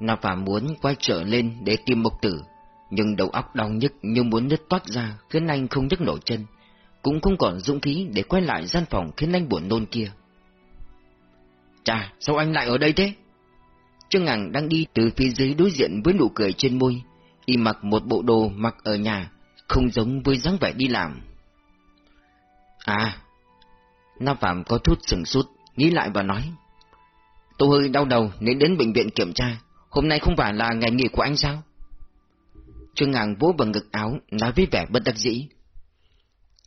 Na Phạm muốn quay trở lên để tìm mục tử, nhưng đầu óc đau nhức như muốn nứt toát ra khiến anh không nhấc nổi chân, cũng không còn dũng khí để quay lại gian phòng khiến anh buồn nôn kia. Chà, sao anh lại ở đây thế? Trương Ngàng đang đi từ phía dưới đối diện với nụ cười trên môi, y mặc một bộ đồ mặc ở nhà, không giống với dáng vẻ đi làm. À, Nam Phạm có chút sừng sút, nghĩ lại và nói. Tôi hơi đau đầu nên đến bệnh viện kiểm tra, hôm nay không phải là ngày nghỉ của anh sao? Trương Ngàng vỗ vào ngực áo, nói với vẻ bất đắc dĩ.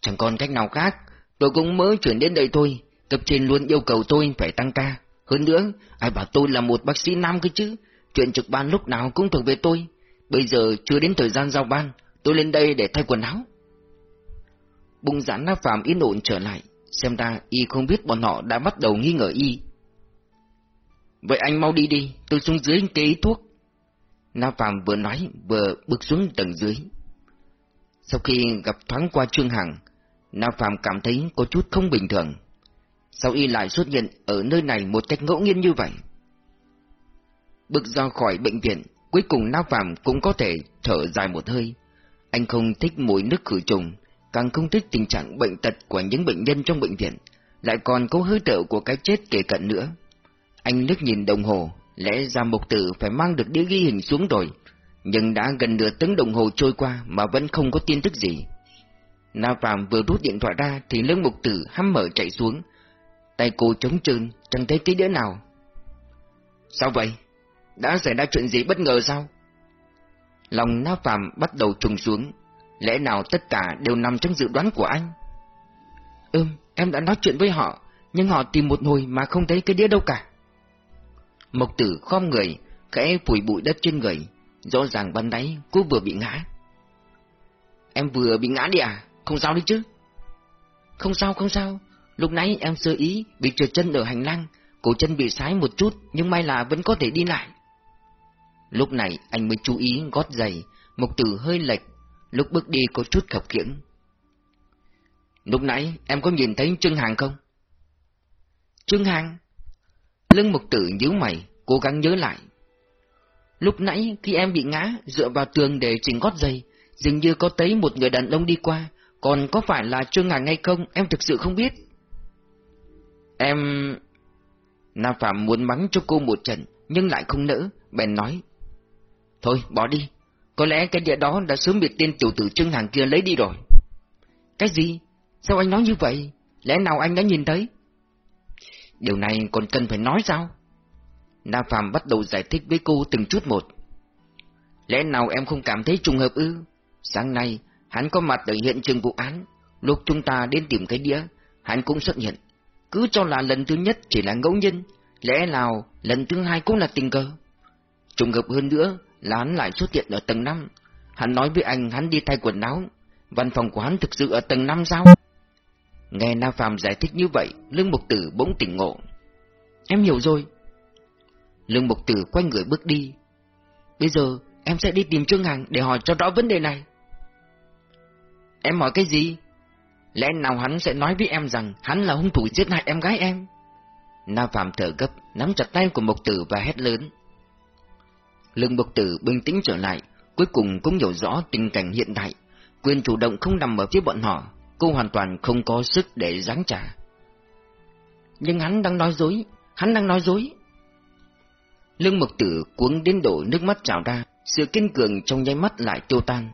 Chẳng còn cách nào khác, tôi cũng mới chuyển đến đây thôi, cấp trên luôn yêu cầu tôi phải tăng ca. Hơn nữa, ai bảo tôi là một bác sĩ nam cơ chứ, chuyện trực ban lúc nào cũng thuộc về tôi. Bây giờ chưa đến thời gian giao ban, tôi lên đây để thay quần áo. Bùng giãn nắp phàm yên ổn trở lại, xem ra y không biết bọn họ đã bắt đầu nghi ngờ y. Vậy anh mau đi đi, tôi xuống dưới kê thuốc. Na Phạm vừa nói vừa bước xuống tầng dưới. Sau khi gặp thoáng qua Trương Hằng, Na Phạm cảm thấy có chút không bình thường. Sao y lại xuất hiện ở nơi này một cách ngẫu nhiên như vậy? Bước ra khỏi bệnh viện, cuối cùng Na Phạm cũng có thể thở dài một hơi. Anh không thích mùi nước khử trùng, càng không thích tình trạng bệnh tật của những bệnh nhân trong bệnh viện, lại còn có hơi thở của cái chết kề cận nữa. Anh nước nhìn đồng hồ, lẽ ra mục tử phải mang được đĩa ghi hình xuống rồi, nhưng đã gần nửa tiếng đồng hồ trôi qua mà vẫn không có tin tức gì. Na Phạm vừa rút điện thoại ra thì lưng mục tử hăm mở chạy xuống, tay cô trống trơn, chẳng thấy tí đĩa nào. Sao vậy? Đã xảy ra chuyện gì bất ngờ sao? Lòng Na Phạm bắt đầu trùng xuống, lẽ nào tất cả đều nằm trong dự đoán của anh? Ừm, em đã nói chuyện với họ, nhưng họ tìm một hồi mà không thấy cái đĩa đâu cả. Mộc tử khom người, khẽ phủi bụi đất trên người, rõ ràng ban nãy cô vừa bị ngã. Em vừa bị ngã đi à? Không sao đi chứ? Không sao, không sao. Lúc nãy em sơ ý bị trượt chân ở hành lang, cổ chân bị sái một chút, nhưng may là vẫn có thể đi lại. Lúc này anh mới chú ý gót giày, mộc tử hơi lệch, lúc bước đi có chút khập khiễng. Lúc nãy em có nhìn thấy Trương Hàng không? Trương Hàng? Lưng mục tử nhíu mày, cố gắng nhớ lại. Lúc nãy khi em bị ngã, dựa vào tường để chỉnh gót giày, dường như có thấy một người đàn ông đi qua, còn có phải là Trương Ngàn hay không, em thực sự không biết. Em... Na Phạm muốn mắng cho cô một trận, nhưng lại không nỡ, bèn nói. Thôi, bỏ đi, có lẽ cái địa đó đã sớm bị tên tiểu tử Trương Hàng kia lấy đi rồi. Cái gì? Sao anh nói như vậy? Lẽ nào anh đã nhìn thấy? Điều này còn cần phải nói sao? Na Phạm bắt đầu giải thích với cô từng chút một. Lẽ nào em không cảm thấy trùng hợp ư? Sáng nay, hắn có mặt ở hiện trường vụ án. Lúc chúng ta đến tìm cái đĩa, hắn cũng xuất hiện. Cứ cho là lần thứ nhất chỉ là ngẫu nhiên, lẽ nào lần thứ hai cũng là tình cờ. Trùng hợp hơn nữa là hắn lại xuất hiện ở tầng 5. Hắn nói với anh hắn đi thay quần áo. Văn phòng của hắn thực sự ở tầng 5 sao? Nghe Na Phạm giải thích như vậy, Lương Mục Tử bỗng tỉnh ngộ. Em hiểu rồi. Lương Mục Tử quay người bước đi. Bây giờ em sẽ đi tìm Trương Hằng để hỏi cho rõ vấn đề này. Em hỏi cái gì? Lẽ nào hắn sẽ nói với em rằng hắn là hung thủ giết hại em gái em? Na Phạm thở gấp, nắm chặt tay của Mục Tử và hét lớn. Lương Mục Tử bình tĩnh trở lại, cuối cùng cũng hiểu rõ tình cảnh hiện tại, quyền chủ động không nằm ở phía bọn họ, cô hoàn toàn không có sức để giáng trả. Nhưng hắn đang nói dối, hắn đang nói dối. Lương Mộc Tử cuống đến đổ nước mắt trào ra, sự kiên cường trong nháy mắt lại tiêu tan.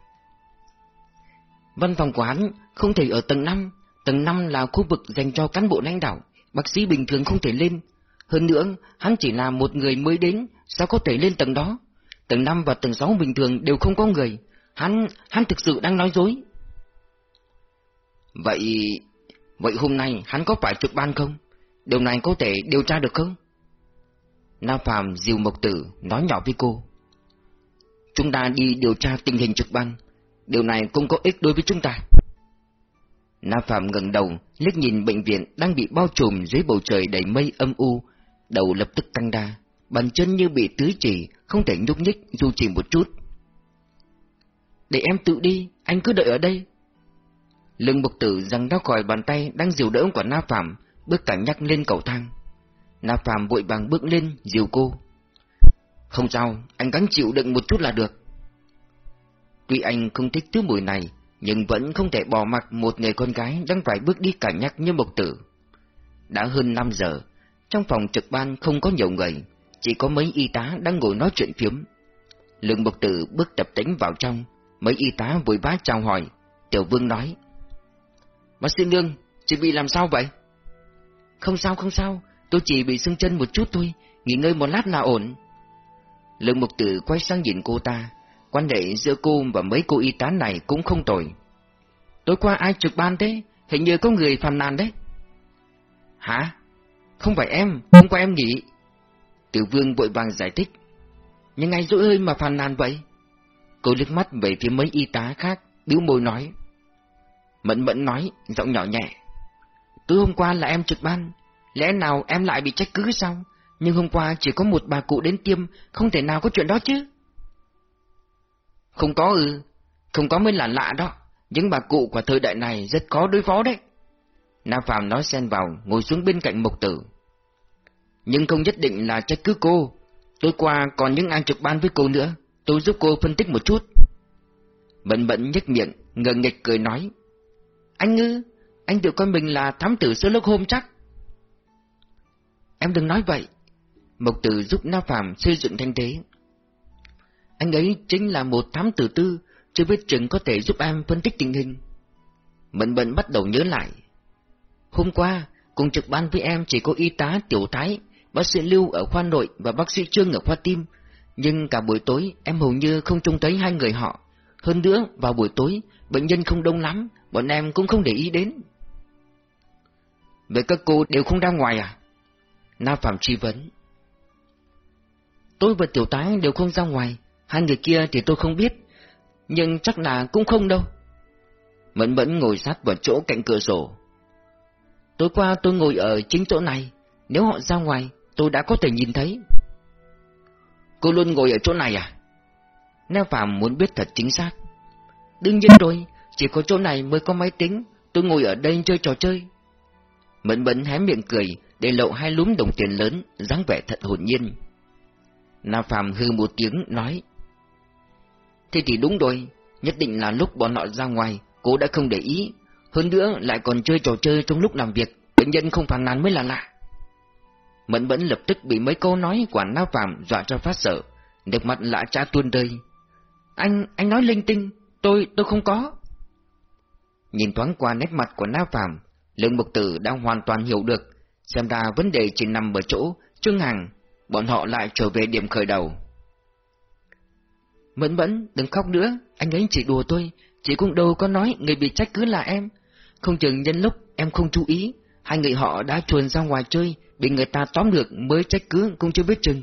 Văn phòng của hắn không thể ở tầng 5, tầng 5 là khu vực dành cho cán bộ lãnh đạo, bác sĩ bình thường không thể lên. Hơn nữa, hắn chỉ là một người mới đến, sao có thể lên tầng đó? Tầng 5 và tầng 6 bình thường đều không có người, hắn, hắn thực sự đang nói dối. Vậy... Vậy hôm nay hắn có phải trực ban không? Điều này có thể điều tra được không? Na Phạm dìu Mộc Tử nói nhỏ với cô. Chúng ta đi điều tra tình hình trực ban. Điều này cũng có ích đối với chúng ta. Na Phạm ngẩng đầu, liếc nhìn bệnh viện đang bị bao trùm dưới bầu trời đầy mây âm u, đầu lập tức căng đa, bàn chân như bị tứ chỉ, không thể nhúc nhích dù chỉ một chút. Để em tự đi, anh cứ đợi ở đây, Lưng Mục tử giằng ra khỏi bàn tay đang dìu đỡ của Na Phạm, bước cả nhắc lên cầu thang. Na Phạm vội vàng bước lên, dìu cô. Không sao, anh gắng chịu đựng một chút là được. Tuy anh không thích thứ mùi này, nhưng vẫn không thể bỏ mặc một người con gái đang phải bước đi cả nhắc như mộc tử. Đã hơn 5 giờ, trong phòng trực ban không có nhiều người, chỉ có mấy y tá đang ngồi nói chuyện phiếm. Lương mộc tử bước tập tính vào trong, mấy y tá vội vã chào hỏi, tiểu vương nói. Bác sĩ Lương, chị bị làm sao vậy? Không sao không sao, tôi chỉ bị sưng chân một chút thôi, nghỉ ngơi một lát là ổn. Lương mục tử quay sang nhìn cô ta, quan hệ giữa cô và mấy cô y tá này cũng không tồi. Tối qua ai trực ban thế? Hình như có người phàn nàn đấy. Hả? Không phải em, hôm qua em nghỉ. Tiểu vương vội vàng giải thích. Nhưng ngay dỗi hơi mà phàn nàn vậy? Cô liếc mắt về phía mấy y tá khác, biếu môi nói. Mẫn mẫn nói, giọng nhỏ nhẹ. Tối hôm qua là em trực ban, lẽ nào em lại bị trách cứ sao? Nhưng hôm qua chỉ có một bà cụ đến tiêm, không thể nào có chuyện đó chứ. Không có ư, không có mới là lạ đó, những bà cụ của thời đại này rất khó đối phó đấy. Nam Phạm nói xen vào, ngồi xuống bên cạnh Mộc Tử. Nhưng không nhất định là trách cứ cô, tối qua còn những ai trực ban với cô nữa, tôi giúp cô phân tích một chút. Bận bận nhếch miệng, ngờ nghịch cười nói. Anh ngư, anh tự coi mình là thám tử Sherlock Holmes chắc. Em đừng nói vậy. Mộc Tử giúp Na Phạm xây dựng thanh thế. Anh ấy chính là một thám tử tư, chưa biết chừng có thể giúp em phân tích tình hình. Mận bận bắt đầu nhớ lại. Hôm qua, cùng trực ban với em chỉ có y tá Tiểu Thái, bác sĩ Lưu ở khoa nội và bác sĩ Trương ở khoa tim, nhưng cả buổi tối em hầu như không trông thấy hai người họ. Hơn nữa, vào buổi tối, bệnh nhân không đông lắm, bọn em cũng không để ý đến. Vậy các cô đều không ra ngoài à? Na Phạm truy vấn. Tôi và Tiểu Tái đều không ra ngoài, hai người kia thì tôi không biết, nhưng chắc là cũng không đâu. Mẫn mẫn ngồi sát vào chỗ cạnh cửa sổ. Tối qua tôi ngồi ở chính chỗ này, nếu họ ra ngoài, tôi đã có thể nhìn thấy. Cô luôn ngồi ở chỗ này à? Na Phạm muốn biết thật chính xác. Đương nhiên rồi, chỉ có chỗ này mới có máy tính, tôi ngồi ở đây chơi trò chơi. Mẫn mẫn hé miệng cười, để lộ hai lúm đồng tiền lớn, dáng vẻ thật hồn nhiên. Na Phạm hư một tiếng, nói. Thế thì đúng rồi, nhất định là lúc bọn họ ra ngoài, cô đã không để ý, hơn nữa lại còn chơi trò chơi trong lúc làm việc, bệnh nhân không phản nàn mới là lạ. Mẫn mẫn lập tức bị mấy câu nói của Na Phạm dọa cho phát sợ, nước mặt lạ cha tuôn rơi. Anh, anh nói linh tinh, tôi, tôi không có. Nhìn thoáng qua nét mặt của Na Phạm, Lương Mục Tử đang hoàn toàn hiểu được, xem ra vấn đề chỉ nằm ở chỗ Trương Hằng, bọn họ lại trở về điểm khởi đầu. Mẫn mẫn, đừng khóc nữa, anh ấy chỉ đùa tôi, chỉ cũng đâu có nói người bị trách cứ là em. Không chừng nhân lúc em không chú ý, hai người họ đã chuồn ra ngoài chơi, bị người ta tóm được mới trách cứ cũng chưa biết chừng.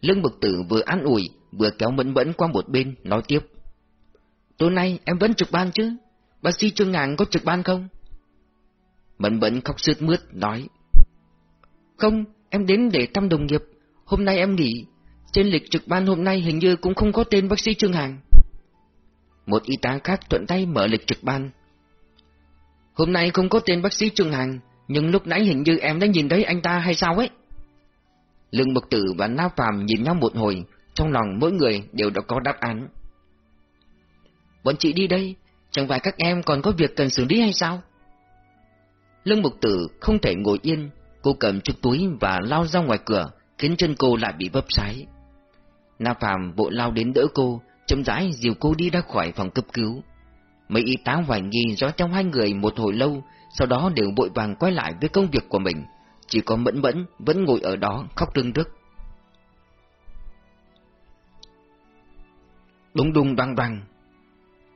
Lương Mục Tử vừa an ủi, vừa kéo mẫn mẫn qua một bên, nói tiếp. Tối nay em vẫn trực ban chứ? Bác sĩ Trương Ngạn có trực ban không? Mẫn bẩn khóc sướt mướt, nói. Không, em đến để thăm đồng nghiệp. Hôm nay em nghỉ. Trên lịch trực ban hôm nay hình như cũng không có tên bác sĩ Trương Hàng. Một y tá khác thuận tay mở lịch trực ban. Hôm nay không có tên bác sĩ Trương Hàng, nhưng lúc nãy hình như em đã nhìn thấy anh ta hay sao ấy? Lương Mộc Tử và Na Phạm nhìn nhau một hồi, trong lòng mỗi người đều đã có đáp án. Bọn chị đi đây, chẳng phải các em còn có việc cần xử lý hay sao? Lương Mục Tử không thể ngồi yên, cô cầm chiếc túi và lao ra ngoài cửa, khiến chân cô lại bị vấp sái. Na Phạm vội lao đến đỡ cô, chậm rãi dìu cô đi ra khỏi phòng cấp cứu. Mấy y tá hoài nghi dõi theo hai người một hồi lâu, sau đó đều vội vàng quay lại với công việc của mình. Chỉ có Mẫn Mẫn vẫn ngồi ở đó khóc rưng rức. Đùng đùng đoan đoan.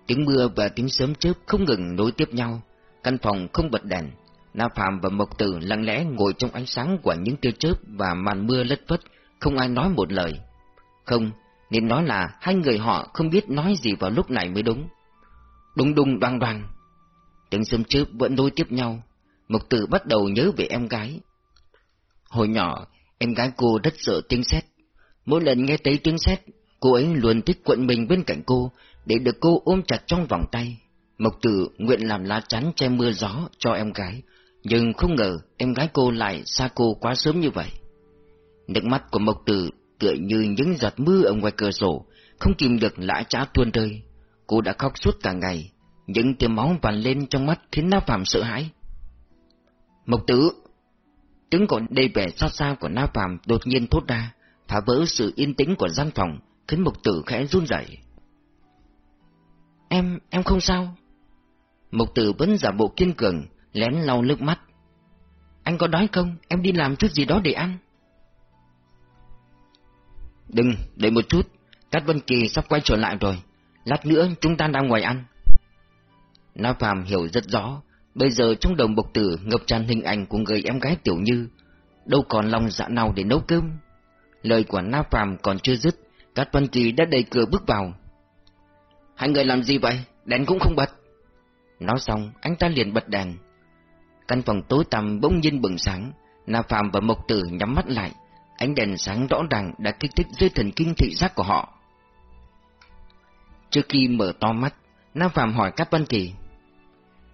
Tiếng mưa và tiếng sớm chớp không ngừng nối tiếp nhau. Căn phòng không bật đèn, Na Phạm và Mộc Tử lặng lẽ ngồi trong ánh sáng của những tia chớp và màn mưa lất phất, không ai nói một lời. Không, nên nói là hai người họ không biết nói gì vào lúc này mới đúng. Đùng đùng đoan đoan. Tiếng sớm chớp vẫn nối tiếp nhau. Mộc Tử bắt đầu nhớ về em gái. Hồi nhỏ, em gái cô rất sợ tiếng sét. Mỗi lần nghe thấy tiếng sét, cô ấy luôn thích quận mình bên cạnh cô để được cô ôm chặt trong vòng tay. Mộc Tử nguyện làm lá chắn che mưa gió cho em gái, nhưng không ngờ em gái cô lại xa cô quá sớm như vậy. Nước mắt của Mộc Tử tựa như những giọt mưa ở ngoài cửa sổ, không kìm được lã chã tuôn rơi. Cô đã khóc suốt cả ngày, những tia máu vằn lên trong mắt khiến Na Phạm sợ hãi. Mộc tử! Tiếng gọi đầy vẻ xót xa của Na Phạm đột nhiên thốt ra, phá vỡ sự yên tĩnh của gian phòng, khiến Mộc tử khẽ run rẩy. Em, em không sao. Mộc tử vẫn giả bộ kiên cường, lén lau nước mắt. Anh có đói không? Em đi làm chút gì đó để ăn. Đừng, đợi một chút, Cát Vân Kỳ sắp quay trở lại rồi, lát nữa chúng ta đang ngoài ăn. Na Phạm hiểu rất rõ, bây giờ trong đồng bộc tử ngập tràn hình ảnh của người em gái Tiểu Như, đâu còn lòng dạ nào để nấu cơm. Lời của Na Phạm còn chưa dứt, Cát Vân Kỳ đã đẩy cửa bước vào. Hai người làm gì vậy? Đèn cũng không bật. Nói xong, anh ta liền bật đèn. Căn phòng tối tăm bỗng nhiên bừng sáng, Na Phạm và Mộc Tử nhắm mắt lại, ánh đèn sáng rõ ràng đã kích thích dây thần kinh thị giác của họ. Trước khi mở to mắt, Nam Phạm hỏi các Văn Kỳ.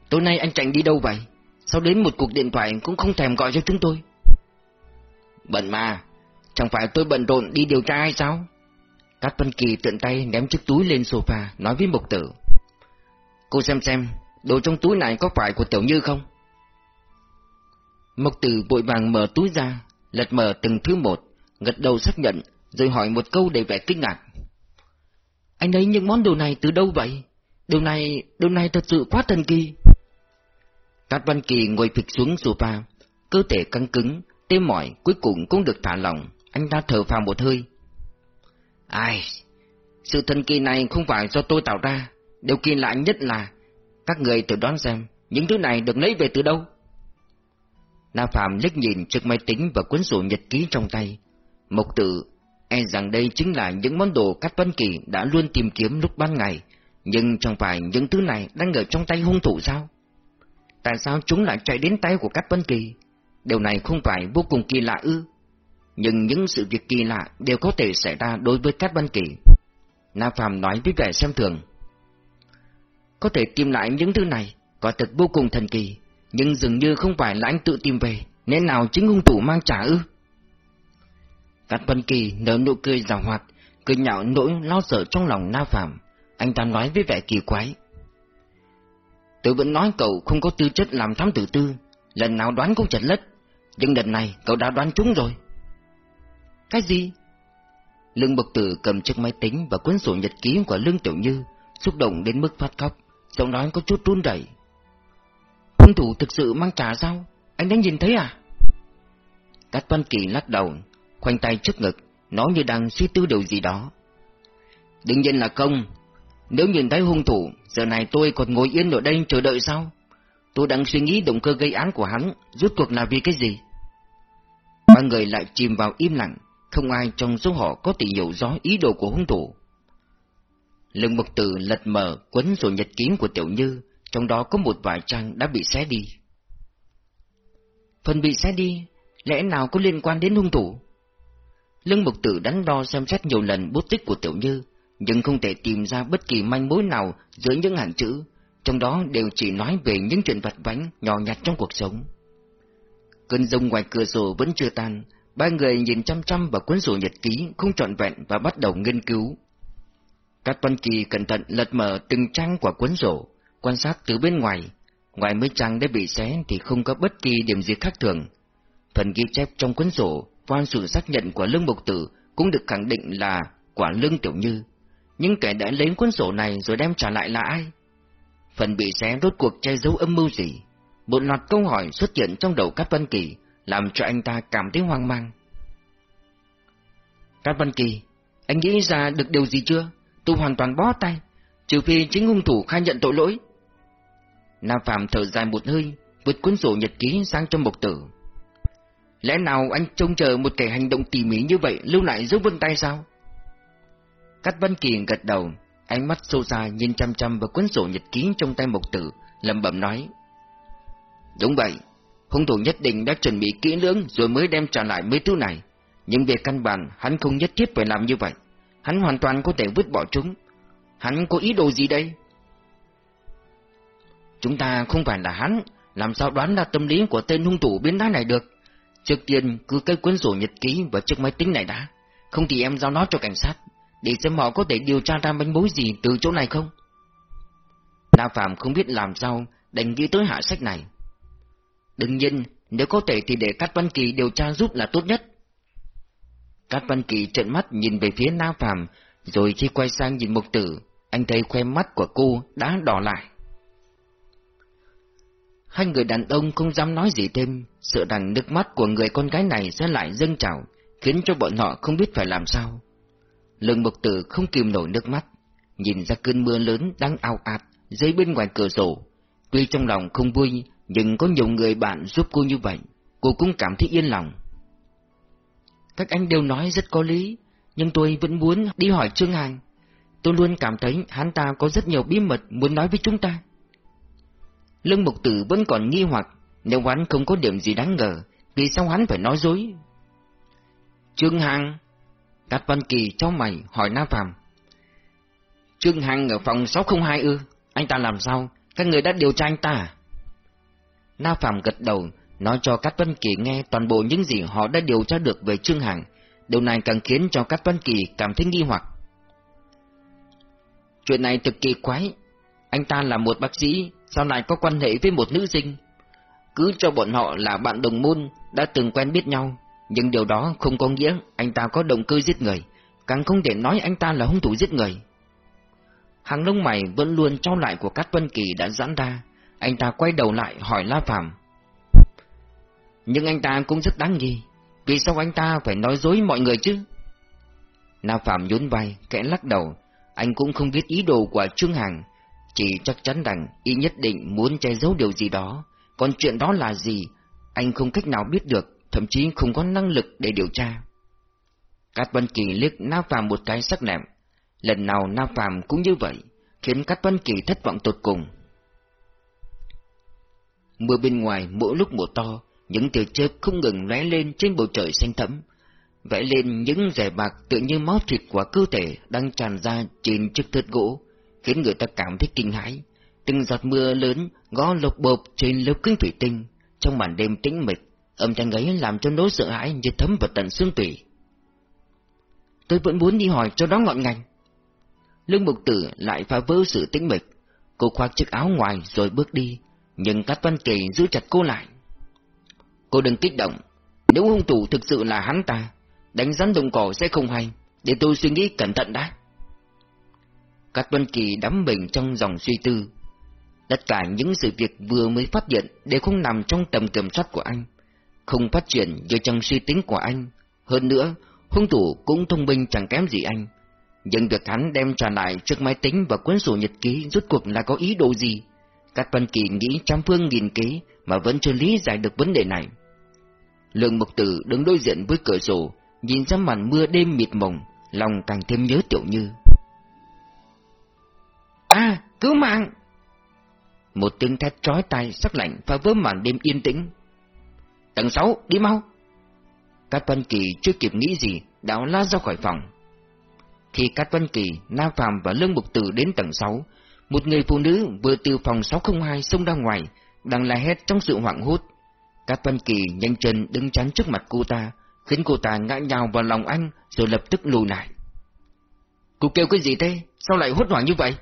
Tối nay anh chạy đi đâu vậy? Sao đến một cuộc điện thoại cũng không thèm gọi cho chúng tôi? Bận mà, chẳng phải tôi bận rộn đi điều tra hay sao? Cát Văn Kỳ tiện tay ném chiếc túi lên sofa, nói với Mộc Tử. Cô xem xem, đồ trong túi này có phải của Tiểu Như không? Mộc Tử vội vàng mở túi ra, lật mở từng thứ một, gật đầu xác nhận, rồi hỏi một câu đầy vẻ kinh ngạc. Anh lấy những món đồ này từ đâu vậy? Điều này, điều này thật sự quá thần kỳ. Cát Văn Kỳ ngồi phịch xuống sofa, cơ thể căng cứng, tê mỏi cuối cùng cũng được thả lỏng, anh ta thở phào một hơi. Ai, sự thần kỳ này không phải do tôi tạo ra, điều kỳ lạ nhất là các người tự đoán xem những thứ này được lấy về từ đâu. Na Phạm liếc nhìn chiếc máy tính và cuốn sổ nhật ký trong tay. Mộc tự. e rằng đây chính là những món đồ Cát Văn Kỳ đã luôn tìm kiếm lúc ban ngày, nhưng chẳng phải những thứ này đang ở trong tay hung thủ sao? Tại sao chúng lại chạy đến tay của Cát Văn Kỳ? Điều này không phải vô cùng kỳ lạ ư? Nhưng những sự việc kỳ lạ đều có thể xảy ra đối với Cát Văn Kỳ. Na Phạm nói với vẻ xem thường. Có thể tìm lại những thứ này, quả thực vô cùng thần kỳ, nhưng dường như không phải là anh tự tìm về, nên nào chính hung thủ mang trả ư? Cát văn Kỳ nở nụ cười rào hoạt, cười nhạo nỗi lo sợ trong lòng Na Phạm. Anh ta nói với vẻ kỳ quái. Tôi vẫn nói cậu không có tư chất làm thám tử tư, lần nào đoán cũng chật lất, nhưng lần này cậu đã đoán trúng rồi. Cái gì? Lương Bộc Tử cầm chiếc máy tính và cuốn sổ nhật ký của Lương Tiểu Như, xúc động đến mức phát khóc, giọng nói có chút run rẩy. Hung thủ thực sự mang trả sao? Anh đã nhìn thấy à? Cát Văn Kỳ lắc đầu, khoanh tay trước ngực, nói như đang suy tư điều gì đó. Đương nhiên là không. Nếu nhìn thấy hung thủ, giờ này tôi còn ngồi yên ở đây chờ đợi sao? Tôi đang suy nghĩ động cơ gây án của hắn, rốt cuộc là vì cái gì? Ba người lại chìm vào im lặng, không ai trong số họ có thể hiểu rõ ý đồ của hung thủ. Lương Mục Tử lật mở cuốn sổ nhật ký của Tiểu Như, trong đó có một vài trang đã bị xé đi. Phần bị xé đi, lẽ nào có liên quan đến hung thủ? Lương Mục Tử đắn đo xem xét nhiều lần bút tích của Tiểu Như, nhưng không thể tìm ra bất kỳ manh mối nào giữa những hàng chữ, trong đó đều chỉ nói về những chuyện vặt vãnh nhỏ nhặt trong cuộc sống. Cơn rông ngoài cửa sổ vẫn chưa tan, ba người nhìn chăm chăm vào cuốn sổ nhật ký không trọn vẹn và bắt đầu nghiên cứu. Các Văn Kỳ cẩn thận lật mở từng trang của cuốn sổ, quan sát từ bên ngoài, ngoài mấy trang đã bị xé thì không có bất kỳ điểm gì khác thường. Phần ghi chép trong cuốn sổ quan sự xác nhận của Lương Mục Tử cũng được khẳng định là quả Lương Tiểu Như. Nhưng kẻ đã lấy cuốn sổ này rồi đem trả lại là ai? Phần bị xé rốt cuộc che giấu âm mưu gì? Một loạt câu hỏi xuất hiện trong đầu Cát Văn Kỳ, làm cho anh ta cảm thấy hoang mang. Cát Văn Kỳ, anh nghĩ ra được điều gì chưa? Tôi hoàn toàn bó tay, trừ phi chính hung thủ khai nhận tội lỗi. Nam Phạm thở dài một hơi, vứt cuốn sổ nhật ký sang cho Mộc Tử. Lẽ nào anh trông chờ một kẻ hành động tỉ mỉ như vậy lưu lại dấu vân tay sao? Cát Văn Kỳ gật đầu, ánh mắt sâu xa nhìn chăm chăm vào cuốn sổ nhật ký trong tay Mộc Tử, lẩm bẩm nói. Đúng vậy, hung thủ nhất định đã chuẩn bị kỹ lưỡng rồi mới đem trả lại mấy thứ này, nhưng về căn bản hắn không nhất thiết phải làm như vậy, hắn hoàn toàn có thể vứt bỏ chúng. Hắn có ý đồ gì đây? Chúng ta không phải là hắn, làm sao đoán ra tâm lý của tên hung thủ biến thái này được? Trước tiên cứ cái cuốn sổ nhật ký và chiếc máy tính này đã. không thì em giao nó cho cảnh sát, để xem họ có thể điều tra ra manh mối gì từ chỗ này không. Na Phạm không biết làm sao, đành ghi tới hạ sách này. Đương nhiên, nếu có thể thì để Cát Văn Kỳ điều tra giúp là tốt nhất. Cát Văn Kỳ trợn mắt nhìn về phía Na Phạm, rồi khi quay sang nhìn Mục Tử, anh thấy khoe mắt của cô đã đỏ lại. Hai người đàn ông không dám nói gì thêm, sợ rằng nước mắt của người con gái này sẽ lại dâng trào, khiến cho bọn họ không biết phải làm sao. Lương Mục Tử không kìm nổi nước mắt, nhìn ra cơn mưa lớn đang ao ạt dưới bên ngoài cửa sổ. Tuy trong lòng không vui, nhưng có nhiều người bạn giúp cô như vậy, cô cũng cảm thấy yên lòng. Các anh đều nói rất có lý, nhưng tôi vẫn muốn đi hỏi Trương Hàng. Tôi luôn cảm thấy hắn ta có rất nhiều bí mật muốn nói với chúng ta. Lương Mục Tử vẫn còn nghi hoặc, nếu hắn không có điểm gì đáng ngờ, vì sao hắn phải nói dối? Trương Hằng Cát Văn Kỳ cho mày hỏi Na Phạm. Trương Hằng ở phòng 602 ư, anh ta làm sao? Các người đã điều tra anh ta à? Na Phạm gật đầu, nói cho Cát Văn Kỳ nghe toàn bộ những gì họ đã điều tra được về Trương Hằng. Điều này càng khiến cho Cát Văn Kỳ cảm thấy nghi hoặc. Chuyện này thực kỳ quái. Anh ta là một bác sĩ, sau này có quan hệ với một nữ sinh. Cứ cho bọn họ là bạn đồng môn, đã từng quen biết nhau, nhưng điều đó không có nghĩa anh ta có động cơ giết người, càng không thể nói anh ta là hung thủ giết người. Hàng lông mày vẫn luôn trao lại của Cát Vân Kỳ đã giãn ra, anh ta quay đầu lại hỏi La Phạm. Nhưng anh ta cũng rất đáng nghi, vì sao anh ta phải nói dối mọi người chứ? La Phạm nhún vai, kẽ lắc đầu, anh cũng không biết ý đồ của Trương Hằng, chỉ chắc chắn rằng y nhất định muốn che giấu điều gì đó, còn chuyện đó là gì, anh không cách nào biết được, thậm chí không có năng lực để điều tra. Cát Văn Kỳ liếc Na Phạm một cái sắc lẹm, lần nào Na Phạm cũng như vậy, khiến Cát Văn Kỳ thất vọng tột cùng. Mưa bên ngoài mỗi lúc mùa to, những tia chớp không ngừng lóe lên trên bầu trời xanh thẫm, vẽ lên những rẻ bạc tự như máu thịt của cơ thể đang tràn ra trên chiếc thớt gỗ, khiến người ta cảm thấy kinh hãi. Từng giọt mưa lớn gõ lộc bộp trên lớp kính thủy tinh, trong màn đêm tĩnh mịch, âm thanh ấy làm cho nỗi sợ hãi như thấm vào tận xương tủy. Tôi vẫn muốn đi hỏi cho đó ngọn ngành. Lương Mục Tử lại phá vỡ sự tĩnh mịch, cô khoác chiếc áo ngoài rồi bước đi, nhưng Cát Văn Kỳ giữ chặt cô lại. Cô đừng kích động, nếu hung thủ thực sự là hắn ta, đánh rắn đồng cỏ sẽ không hay, để tôi suy nghĩ cẩn thận đã. Cát Văn Kỳ đắm mình trong dòng suy tư. Tất cả những sự việc vừa mới phát hiện đều không nằm trong tầm kiểm soát của anh, không phát triển như trong suy tính của anh. Hơn nữa, hung thủ cũng thông minh chẳng kém gì anh. Nhưng việc hắn đem trả lại trước máy tính và cuốn sổ nhật ký rút cuộc là có ý đồ gì? Cát Văn Kỳ nghĩ trăm phương nghìn kế mà vẫn chưa lý giải được vấn đề này. Lượng Mục Tử đứng đối diện với cửa sổ, nhìn ra màn mưa đêm mịt mùng, lòng càng thêm nhớ Tiểu Như. À, cứu mạng! Một tiếng thét trói tai sắc lạnh phá vỡ màn đêm yên tĩnh. Tầng sáu, đi mau! Cát Văn Kỳ chưa kịp nghĩ gì, đã la ra khỏi phòng. Khi Cát Văn Kỳ, Na Phạm và Lương Mục Tử đến tầng 6, một người phụ nữ vừa từ phòng 602 xông ra ngoài, đang la hét trong sự hoảng hốt. Cát Văn Kỳ nhanh chân đứng chắn trước mặt cô ta, khiến cô ta ngã nhào vào lòng anh rồi lập tức lùi lại. Cô kêu cái gì thế? Sao lại hốt hoảng như vậy?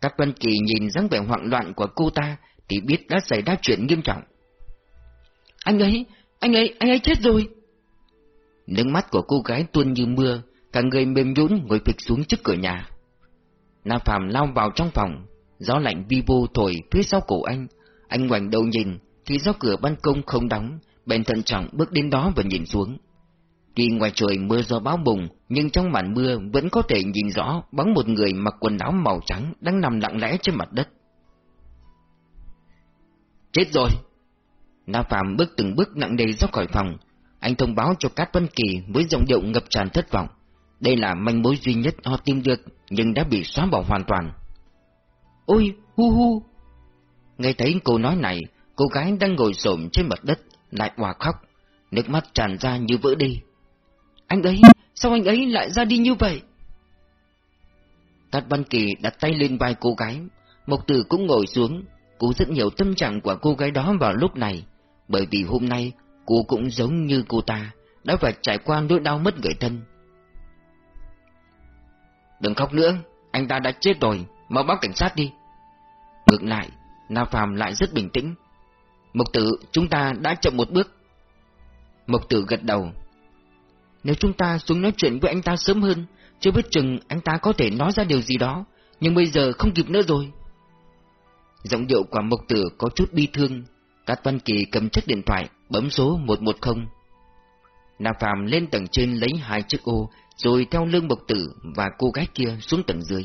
Cát Văn Kỳ nhìn dáng vẻ hoảng loạn của cô ta thì biết đã xảy ra chuyện nghiêm trọng. Anh ấy, anh ấy, anh ấy chết rồi. Nước mắt của cô gái tuôn như mưa, cả người mềm nhũn ngồi phịch xuống trước cửa nhà. Na Phạm lao vào trong phòng, gió lạnh vi vô thổi phía sau cổ anh. Anh ngoảnh đầu nhìn, thì do cửa ban công không đóng, bèn thận trọng bước đến đó và nhìn xuống. Tuy ngoài trời mưa gió báo bùng, nhưng trong màn mưa vẫn có thể nhìn rõ bóng một người mặc quần áo màu trắng đang nằm lặng lẽ trên mặt đất. Chết rồi! Na Phạm bước từng bước nặng nề ra khỏi phòng. Anh thông báo cho Cát Vân Kỳ với giọng điệu ngập tràn thất vọng. Đây là manh mối duy nhất họ tìm được, nhưng đã bị xóa bỏ hoàn toàn. Ôi, hu hu! Nghe thấy câu nói này, cô gái đang ngồi xổm trên mặt đất, lại hòa khóc, nước mắt tràn ra như vỡ đi. Anh ấy, sao anh ấy lại ra đi như vậy? Tát Văn Kỳ đặt tay lên vai cô gái, Mộc Tử cũng ngồi xuống, cô rất nhiều tâm trạng của cô gái đó vào lúc này, bởi vì hôm nay cô cũng giống như cô ta, đã phải trải qua nỗi đau mất người thân. Đừng khóc nữa, anh ta đã chết rồi, mau báo cảnh sát đi. Ngược lại, Na Phạm lại rất bình tĩnh. Mộc tử, chúng ta đã chậm một bước. Mộc tử gật đầu. Nếu chúng ta xuống nói chuyện với anh ta sớm hơn, chưa biết chừng anh ta có thể nói ra điều gì đó, nhưng bây giờ không kịp nữa rồi. Giọng điệu của Mộc tử có chút bi thương, Cát Văn Kỳ cầm chiếc điện thoại, bấm số 110. Na Phạm lên tầng trên lấy hai chiếc ô, rồi theo lưng bộc tử và cô gái kia xuống tầng dưới.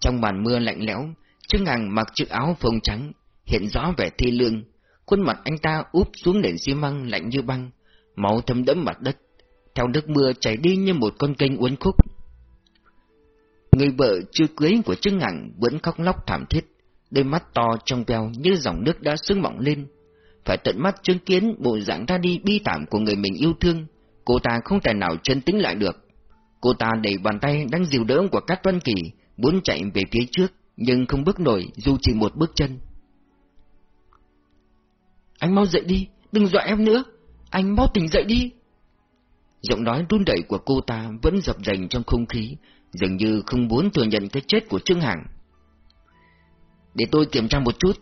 Trong màn mưa lạnh lẽo, Trương Hằng mặc chiếc áo phông trắng, hiện rõ vẻ thi lương, khuôn mặt anh ta úp xuống nền xi măng lạnh như băng, máu thấm đẫm mặt đất, theo nước mưa chảy đi như một con kênh uốn khúc. Người vợ chưa cưới của Trương Hằng vẫn khóc lóc thảm thiết, đôi mắt to trong veo như dòng nước đã sưng mọng lên. Phải tận mắt chứng kiến bộ dạng ra đi bi thảm của người mình yêu thương, cô ta không thể nào chân tính lại được. Cô ta đẩy bàn tay đang dìu đỡ của Cát Văn Kỳ, muốn chạy về phía trước, nhưng không bước nổi dù chỉ một bước chân. Anh mau dậy đi, đừng dọa em nữa, anh mau tỉnh dậy đi. Giọng nói run đẩy của cô ta vẫn dập dành trong không khí, dường như không muốn thừa nhận cái chết của Trương Hằng. Để tôi kiểm tra một chút.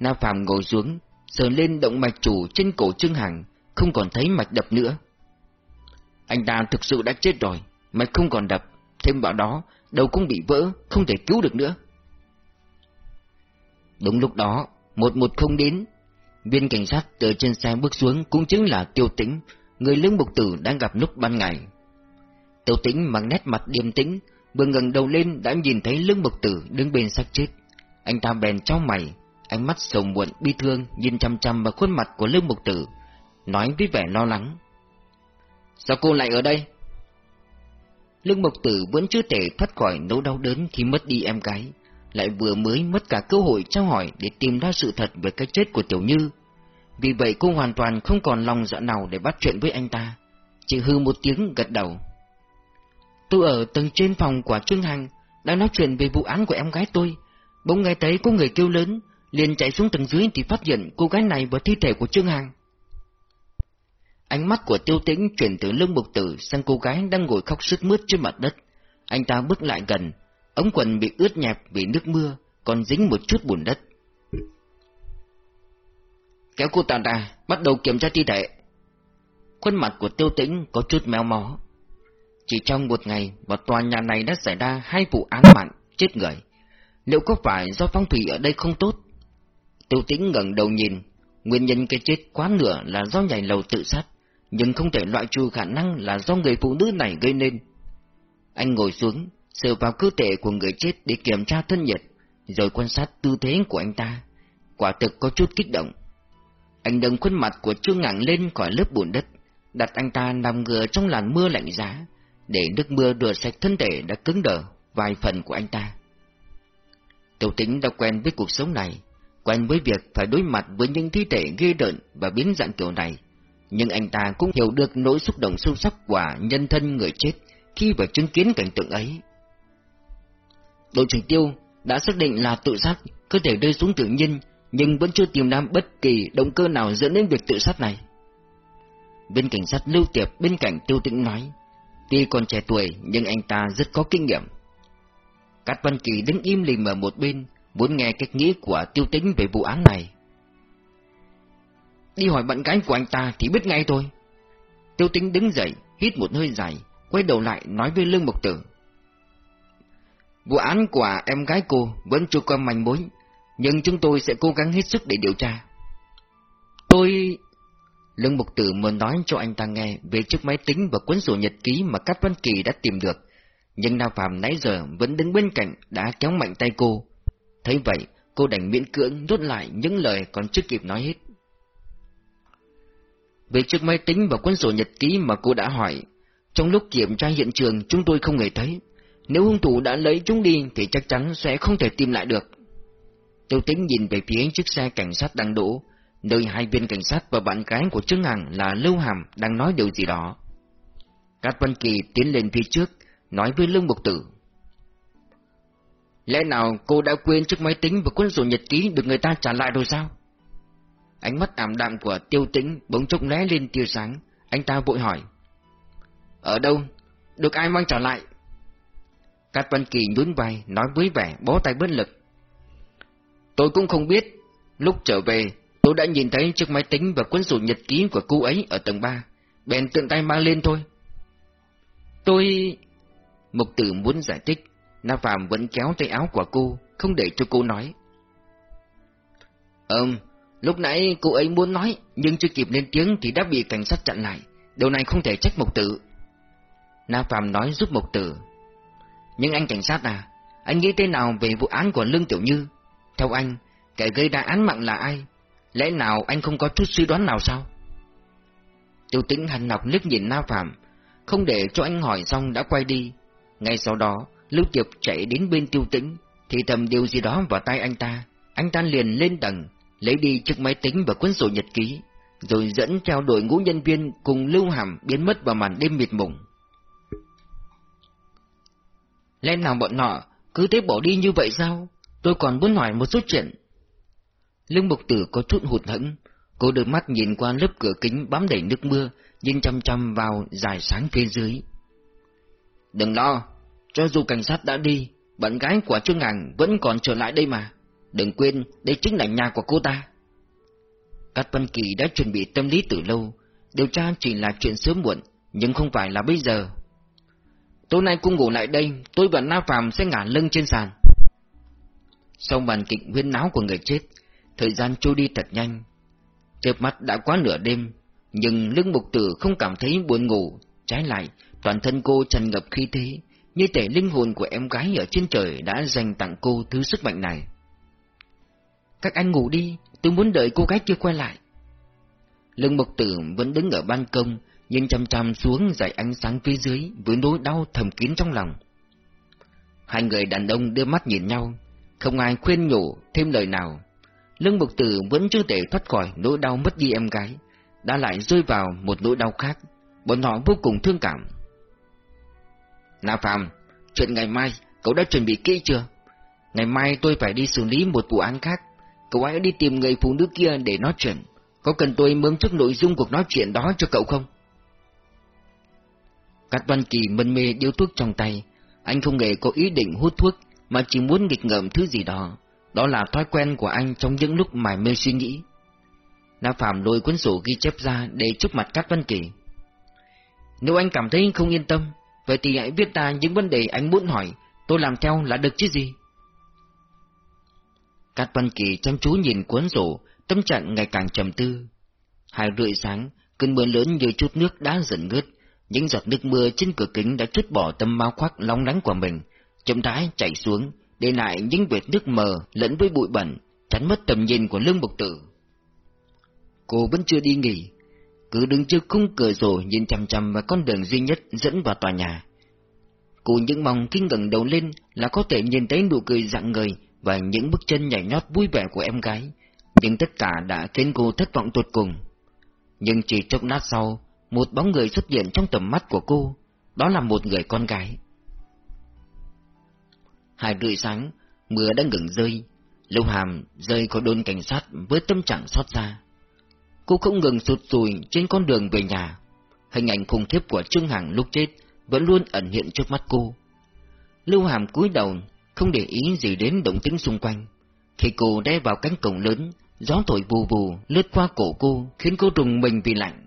Na Phạm ngồi xuống, sờ lên động mạch chủ trên cổ Trương Hằng, không còn thấy mạch đập nữa. Anh ta thực sự đã chết rồi, mạch không còn đập, thêm vào đó, đầu cũng bị vỡ, không thể cứu được nữa. Đúng lúc đó, một một không đến, viên cảnh sát từ trên xe bước xuống cũng chính là Tiêu Tĩnh, người lương mục tử đang gặp lúc ban ngày. Tiêu Tĩnh mang nét mặt điềm tĩnh, vừa ngẩng đầu lên đã nhìn thấy lương mục tử đứng bên xác chết. Anh ta bèn trao mày, ánh mắt sầu muộn bi thương nhìn chăm chăm vào khuôn mặt của lương mục tử, nói với vẻ lo lắng. Sao cô lại ở đây? Lương Mộc Tử vẫn chưa thể thoát khỏi nỗi đau đớn khi mất đi em gái, lại vừa mới mất cả cơ hội trao hỏi để tìm ra sự thật về cái chết của Tiểu Như. Vì vậy cô hoàn toàn không còn lòng dạ nào để bắt chuyện với anh ta, chỉ hư một tiếng gật đầu. Tôi ở tầng trên phòng của Trương Hằng, đang nói chuyện về vụ án của em gái tôi. Bỗng nghe thấy có người kêu lớn, liền chạy xuống tầng dưới thì phát hiện cô gái này và thi thể của Trương Hằng. Ánh mắt của tiêu tĩnh chuyển từ lưng mục tử sang cô gái đang ngồi khóc sướt mướt trên mặt đất. Anh ta bước lại gần, ống quần bị ướt nhẹp vì nước mưa, còn dính một chút bùn đất. Kéo cô ta ra, bắt đầu kiểm tra thi thể. Khuôn mặt của tiêu tĩnh có chút méo mó. Chỉ trong một ngày, vào tòa nhà này đã xảy ra hai vụ án mạng, chết người. Liệu có phải do phong thủy ở đây không tốt? Tiêu tĩnh ngẩng đầu nhìn, nguyên nhân cái chết quá nửa là do nhảy lầu tự sát nhưng không thể loại trừ khả năng là do người phụ nữ này gây nên. Anh ngồi xuống, sờ vào cơ thể của người chết để kiểm tra thân nhiệt, rồi quan sát tư thế của anh ta. Quả thực có chút kích động. Anh nâng khuôn mặt của Trương Ngạn lên khỏi lớp bùn đất, đặt anh ta nằm ngửa trong làn mưa lạnh giá, để nước mưa rửa sạch thân thể đã cứng đờ vài phần của anh ta. Tiểu tính đã quen với cuộc sống này, quen với việc phải đối mặt với những thi thể ghê đợn và biến dạng kiểu này, nhưng anh ta cũng hiểu được nỗi xúc động sâu sắc của nhân thân người chết khi vừa chứng kiến cảnh tượng ấy. Đội trưởng Tiêu đã xác định là tự sát, cơ thể rơi xuống tự nhiên, nhưng vẫn chưa tìm ra bất kỳ động cơ nào dẫn đến việc tự sát này. Bên cảnh sát Lưu Tiệp bên cạnh Tiêu Tĩnh nói, tuy còn trẻ tuổi nhưng anh ta rất có kinh nghiệm. Cát Văn Kỳ đứng im lìm ở một bên, muốn nghe cách nghĩ của Tiêu Tĩnh về vụ án này. Đi hỏi bạn gái của anh ta thì biết ngay thôi. Tiêu tính đứng dậy, hít một hơi dài, quay đầu lại nói với Lương Mộc Tử. Vụ án của em gái cô vẫn chưa có manh mối, nhưng chúng tôi sẽ cố gắng hết sức để điều tra. Tôi... Lương Mục Tử muốn nói cho anh ta nghe về chiếc máy tính và cuốn sổ nhật ký mà Cát Văn Kỳ đã tìm được, nhưng Na Phạm nãy giờ vẫn đứng bên cạnh đã kéo mạnh tay cô. Thấy vậy, cô đành miễn cưỡng rút lại những lời còn chưa kịp nói hết. Về chiếc máy tính và cuốn sổ nhật ký mà cô đã hỏi, trong lúc kiểm tra hiện trường chúng tôi không hề thấy. Nếu hung thủ đã lấy chúng đi thì chắc chắn sẽ không thể tìm lại được. Tiêu tính nhìn về phía chiếc xe cảnh sát đang đổ, nơi hai viên cảnh sát và bạn gái của Trương Hằng là Lưu Hàm đang nói điều gì đó. Cát Văn Kỳ tiến lên phía trước, nói với Lương Mục Tử. Lẽ nào cô đã quên chiếc máy tính và cuốn sổ nhật ký được người ta trả lại rồi sao? Ánh mắt ảm đạm của tiêu tĩnh bỗng chốc lóe lên tia sáng, anh ta vội hỏi. Ở đâu? Được ai mang trở lại? Cát Văn Kỳ nhún vai, nói với vẻ bó tay bất lực. Tôi cũng không biết. Lúc trở về, tôi đã nhìn thấy chiếc máy tính và cuốn sổ nhật ký của cô ấy ở tầng 3. Bèn tự tay mang lên thôi. Tôi... Mục tử muốn giải thích, Na Phạm vẫn kéo tay áo của cô, không để cho cô nói. Ừm, lúc nãy cô ấy muốn nói, nhưng chưa kịp lên tiếng thì đã bị cảnh sát chặn lại. Điều này không thể trách Mộc tử. Na Phạm nói giúp Mộc tử. Nhưng anh cảnh sát à, anh nghĩ thế nào về vụ án của Lương Tiểu Như? Theo anh, kẻ gây ra án mạng là ai? Lẽ nào anh không có chút suy đoán nào sao? Tiêu tĩnh hành nọc liếc nhìn Na Phạm, không để cho anh hỏi xong đã quay đi. Ngay sau đó, Lưu Tiệp chạy đến bên tiêu tĩnh, thì thầm điều gì đó vào tay anh ta. Anh ta liền lên tầng, lấy đi chiếc máy tính và cuốn sổ nhật ký, rồi dẫn theo đội ngũ nhân viên cùng Lưu Hàm biến mất vào màn đêm mịt mùng. Lẽ nào bọn nọ cứ thế bỏ đi như vậy sao? Tôi còn muốn hỏi một số chuyện. Lương Mục Tử có chút hụt hẫng, cô đôi mắt nhìn qua lớp cửa kính bám đầy nước mưa, nhìn chăm chăm vào dài sáng phía dưới. Đừng lo, cho dù cảnh sát đã đi, bạn gái của Trương Ngàn vẫn còn trở lại đây mà. Đừng quên, đây chính là nhà của cô ta. Cát Văn Kỳ đã chuẩn bị tâm lý từ lâu, điều tra chỉ là chuyện sớm muộn, nhưng không phải là bây giờ. Tối nay cung ngủ lại đây, tôi và Na Phạm sẽ ngả lưng trên sàn. Sau màn kịch huyên náo của người chết, thời gian trôi đi thật nhanh. Chợp mắt đã quá nửa đêm, nhưng lưng mục tử không cảm thấy buồn ngủ, trái lại, toàn thân cô tràn ngập khí thế, như thể linh hồn của em gái ở trên trời đã dành tặng cô thứ sức mạnh này. Các anh ngủ đi, tôi muốn đợi cô gái kia quay lại. Lưng Mộc tử vẫn đứng ở ban công, nhìn chăm chăm xuống dải ánh sáng phía dưới với nỗi đau thầm kín trong lòng. Hai người đàn ông đưa mắt nhìn nhau, không ai khuyên nhủ thêm lời nào. Lương Mộc Tử vẫn chưa thể thoát khỏi nỗi đau mất đi em gái, đã lại rơi vào một nỗi đau khác, bọn họ vô cùng thương cảm. Na Phạm, chuyện ngày mai, cậu đã chuẩn bị kỹ chưa? Ngày mai tôi phải đi xử lý một vụ án khác, cậu ấy đi tìm người phụ nữ kia để nói chuyện. Có cần tôi mướn trước nội dung cuộc nói chuyện đó cho cậu không? Cát Văn Kỳ mân mê điếu thuốc trong tay, anh không hề có ý định hút thuốc, mà chỉ muốn nghịch ngợm thứ gì đó. Đó là thói quen của anh trong những lúc mải mê suy nghĩ. La Phạm lôi cuốn sổ ghi chép ra để trước mặt Cát Văn Kỳ. Nếu anh cảm thấy không yên tâm, vậy thì hãy viết ra những vấn đề anh muốn hỏi, tôi làm theo là được chứ gì? Cát Văn Kỳ chăm chú nhìn cuốn sổ, tâm trạng ngày càng trầm tư. Hai rưỡi sáng, cơn mưa lớn như chút nước đã dần ngớt, những giọt nước mưa trên cửa kính đã chút bỏ tấm bao khoác long lánh của mình, chậm rãi chảy xuống, để lại những vệt nước mờ lẫn với bụi bẩn, chắn mất tầm nhìn của lương bộc tử. Cô vẫn chưa đi nghỉ, cứ đứng trước khung cửa sổ nhìn chằm chằm vào con đường duy nhất dẫn vào tòa nhà. Cô những mong khi ngẩng đầu lên là có thể nhìn thấy nụ cười dạng người và những bước chân nhảy nhót vui vẻ của em gái, nhưng tất cả đã khiến cô thất vọng tột cùng. Nhưng chỉ chốc lát sau, một bóng người xuất hiện trong tầm mắt của cô, đó là một người con gái. Hai rưỡi sáng, mưa đã ngừng rơi, Lưu Hàm rơi khỏi đồn cảnh sát với tâm trạng xót xa. Cô không ngừng sụt sùi trên con đường về nhà. Hình ảnh khủng khiếp của Trương Hằng lúc chết vẫn luôn ẩn hiện trước mắt cô. Lưu Hàm cúi đầu, không để ý gì đến động tĩnh xung quanh. Khi cô đe vào cánh cổng lớn, gió thổi vù vù lướt qua cổ cô, khiến cô trùng mình vì lạnh.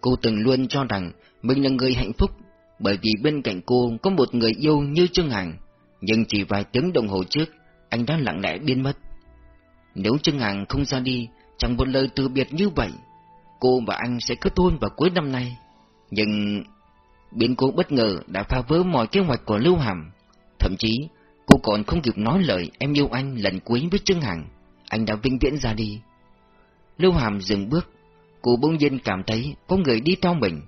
Cô từng luôn cho rằng mình là người hạnh phúc, bởi vì bên cạnh cô có một người yêu như Trương Hằng, nhưng chỉ vài tiếng đồng hồ trước, anh đã lặng lẽ biến mất. Nếu Trương Hằng không ra đi, chẳng một lời từ biệt như vậy, cô và anh sẽ kết hôn vào cuối năm nay. Nhưng biến cố bất ngờ đã phá vỡ mọi kế hoạch của Lưu Hàm. Thậm chí, cô còn không kịp nói lời em yêu anh lần cuối với Trương Hằng, anh đã vĩnh viễn ra đi. Lưu Hàm dừng bước, cô bỗng nhiên cảm thấy có người đi theo mình.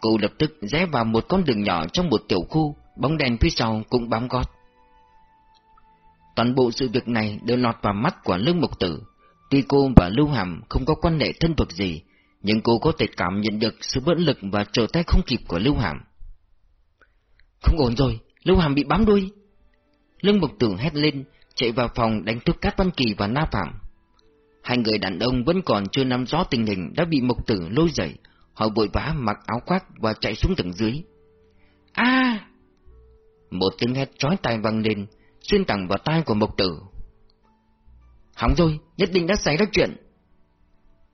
Cô lập tức rẽ vào một con đường nhỏ trong một tiểu khu, bóng đèn phía sau cũng bám gót. Toàn bộ sự việc này đều lọt vào mắt của Lương Mục Tử. Tuy cô và Lưu Hàm không có quan hệ thân thuộc gì, nhưng cô có thể cảm nhận được sự bất lực và trở tay không kịp của Lưu Hàm. Không ổn rồi, Lưu Hàm bị bám đuôi. Lương Mộc Tưởng hét lên, chạy vào phòng đánh thức Cát Văn Kỳ và Na Phạm. Hai người đàn ông vẫn còn chưa nắm rõ tình hình đã bị Mộc Tử lôi dậy, họ vội vã mặc áo khoác và chạy xuống tầng dưới. A! Một tiếng hét chói tai vang lên, xuyên thẳng vào tai của Mộc Tử. Hỏng rồi, nhất định đã xảy ra chuyện.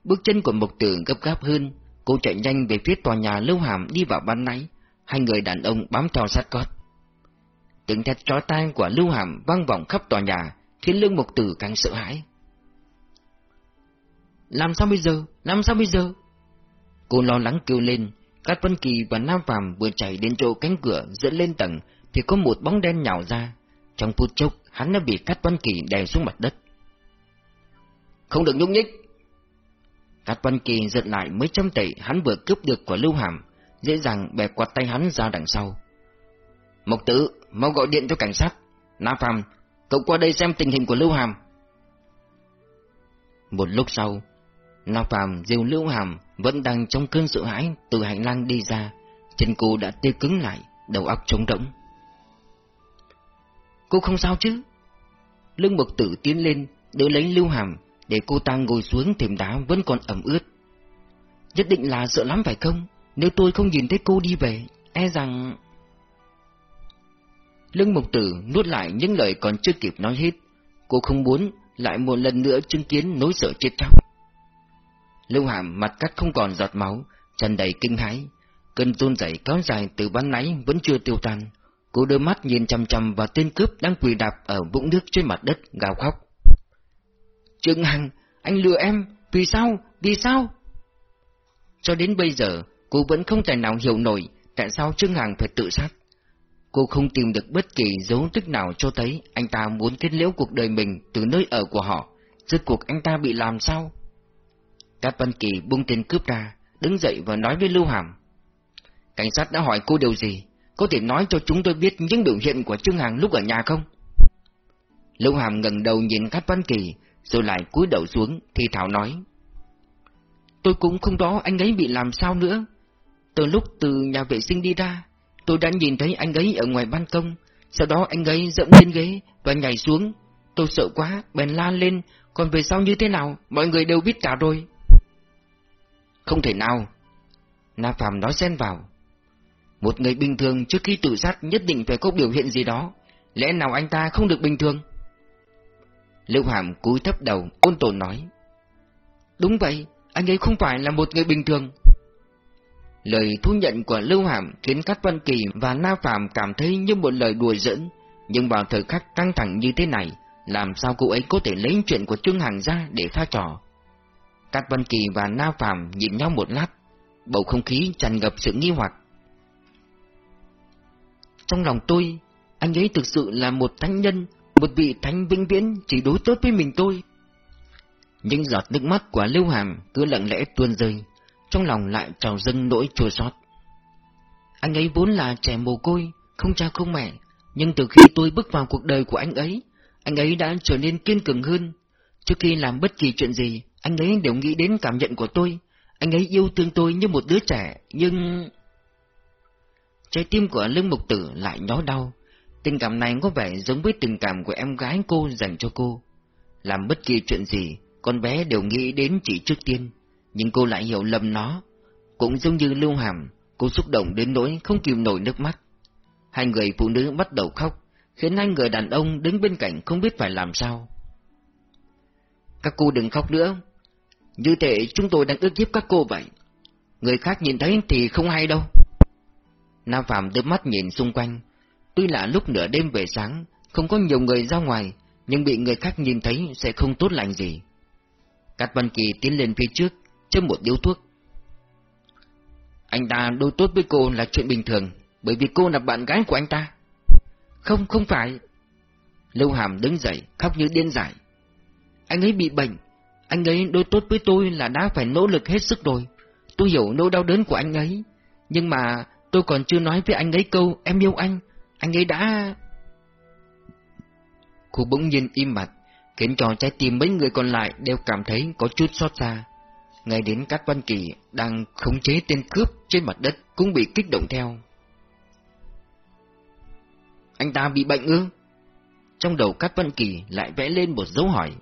Bước chân của Mộc Tử gấp gáp hơn, cô chạy nhanh về phía tòa nhà Lưu Hàm đi vào ban nãy, hai người đàn ông bám theo sát gót. Tiếng thét chói tai của Lưu Hàm vang vọng khắp tòa nhà, khiến Lương Mục Tử càng sợ hãi. Làm sao bây giờ? Làm sao bây giờ? Cô lo lắng kêu lên, Cát Vân Kỳ và Nam Phàm vừa chạy đến chỗ cánh cửa dẫn lên tầng thì có một bóng đen nhào ra. Trong phút chốc, hắn đã bị Cát Vân Kỳ đè xuống mặt đất. Không được nhúc nhích! Cát Vân Kỳ giật lại mấy trăm tệ hắn vừa cướp được của Lưu Hàm, dễ dàng bẻ quạt tay hắn ra đằng sau. Mộc tử, mau gọi điện cho cảnh sát. Na Phạm, cậu qua đây xem tình hình của Lưu Hàm. Một lúc sau, Na Phạm diều Lưu Hàm vẫn đang trong cơn sợ hãi từ hành lang đi ra, chân cô đã tê cứng lại, đầu óc trống rỗng. Cô không sao chứ? Lương Mộc Tử tiến lên, đỡ lấy Lưu Hàm, để cô ta ngồi xuống thềm đá vẫn còn ẩm ướt. Nhất định là sợ lắm phải không? Nếu tôi không nhìn thấy cô đi về, e rằng... Lương Mục Tử nuốt lại những lời còn chưa kịp nói hết. Cô không muốn lại một lần nữa chứng kiến nỗi sợ chết chóc. Lưu Hàm mặt cắt không còn giọt máu, chân đầy kinh hãi. Cơn run rẩy kéo dài từ ban nãy vẫn chưa tiêu tan. Cô đưa mắt nhìn chằm chằm vào tên cướp đang quỳ đạp ở vũng nước trên mặt đất, gào khóc. Trương Hằng, anh lừa em, vì sao, vì sao? Cho đến bây giờ, cô vẫn không thể nào hiểu nổi tại sao Trương Hằng phải tự sát. Cô không tìm được bất kỳ dấu tích nào cho thấy anh ta muốn kết liễu cuộc đời mình từ nơi ở của họ. Rốt cuộc anh ta bị làm sao? Cát Văn Kỳ buông tên cướp ra, đứng dậy và nói với Lưu Hàm. Cảnh sát đã hỏi cô điều gì? Có thể nói cho chúng tôi biết những biểu hiện của Trương Hằng lúc ở nhà không? Lưu Hàm ngẩng đầu nhìn Cát Văn Kỳ, rồi lại cúi đầu xuống, thì Thảo nói. Tôi cũng không rõ anh ấy bị làm sao nữa. Từ lúc từ nhà vệ sinh đi ra, tôi đã nhìn thấy anh ấy ở ngoài ban công, sau đó anh ấy dẫm lên ghế và nhảy xuống. Tôi sợ quá, bèn la lên, còn về sau như thế nào, mọi người đều biết cả rồi. Không thể nào. Na Phạm nói xen vào. Một người bình thường trước khi tự sát nhất định phải có biểu hiện gì đó, lẽ nào anh ta không được bình thường? Lưu Hàm cúi thấp đầu, ôn tồn nói. Đúng vậy, anh ấy không phải là một người bình thường. Lời thu nhận của Lưu Hàm khiến Cát Văn Kỳ và Na Phạm cảm thấy như một lời đùa giỡn, nhưng vào thời khắc căng thẳng như thế này, làm sao cô ấy có thể lấy chuyện của Trương Hằng ra để pha trò? Cát Văn Kỳ và Na Phạm nhìn nhau một lát, bầu không khí tràn ngập sự nghi hoặc. Trong lòng tôi, anh ấy thực sự là một thánh nhân, một vị thánh vĩnh viễn chỉ đối tốt với mình tôi. Những giọt nước mắt của Lưu Hàm cứ lặng lẽ tuôn rơi, trong lòng lại trào dâng nỗi chua xót. Anh ấy vốn là trẻ mồ côi, không cha không mẹ, nhưng từ khi tôi bước vào cuộc đời của anh ấy, anh ấy đã trở nên kiên cường hơn. Trước khi làm bất kỳ chuyện gì, anh ấy đều nghĩ đến cảm nhận của tôi. Anh ấy yêu thương tôi như một đứa trẻ, nhưng... Trái tim của Lương Mục Tử lại nhói đau. Tình cảm này có vẻ giống với tình cảm của em gái cô dành cho cô. Làm bất kỳ chuyện gì, con bé đều nghĩ đến chỉ trước tiên, nhưng cô lại hiểu lầm nó. Cũng giống như Lưu Hàm, cô xúc động đến nỗi không kìm nổi nước mắt. Hai người phụ nữ bắt đầu khóc, khiến hai người đàn ông đứng bên cạnh không biết phải làm sao. Các cô đừng khóc nữa, như thể chúng tôi đang ước hiếp các cô vậy. Người khác nhìn thấy thì không hay đâu. Nam Phạm đưa mắt nhìn xung quanh. Tuy là lúc nửa đêm về sáng, không có nhiều người ra ngoài, nhưng bị người khác nhìn thấy sẽ không tốt lành gì. Cát Văn Kỳ tiến lên phía trước, châm một điếu thuốc. Anh ta đối tốt với cô là chuyện bình thường, bởi vì cô là bạn gái của anh ta. Không, không phải. Lưu Hàm đứng dậy, khóc như điên dại. Anh ấy bị bệnh, anh ấy đối tốt với tôi là đã phải nỗ lực hết sức rồi. Tôi hiểu nỗi đau đớn của anh ấy. Nhưng mà tôi còn chưa nói với anh ấy câu em yêu anh. Anh ấy đã... Cô bỗng nhiên im mặt, khiến cho trái tim mấy người còn lại đều cảm thấy có chút xót xa. Ngay đến các văn kỳ đang khống chế tên cướp trên mặt đất cũng bị kích động theo. Anh ta bị bệnh ư? Trong đầu các văn kỳ lại vẽ lên một dấu hỏi.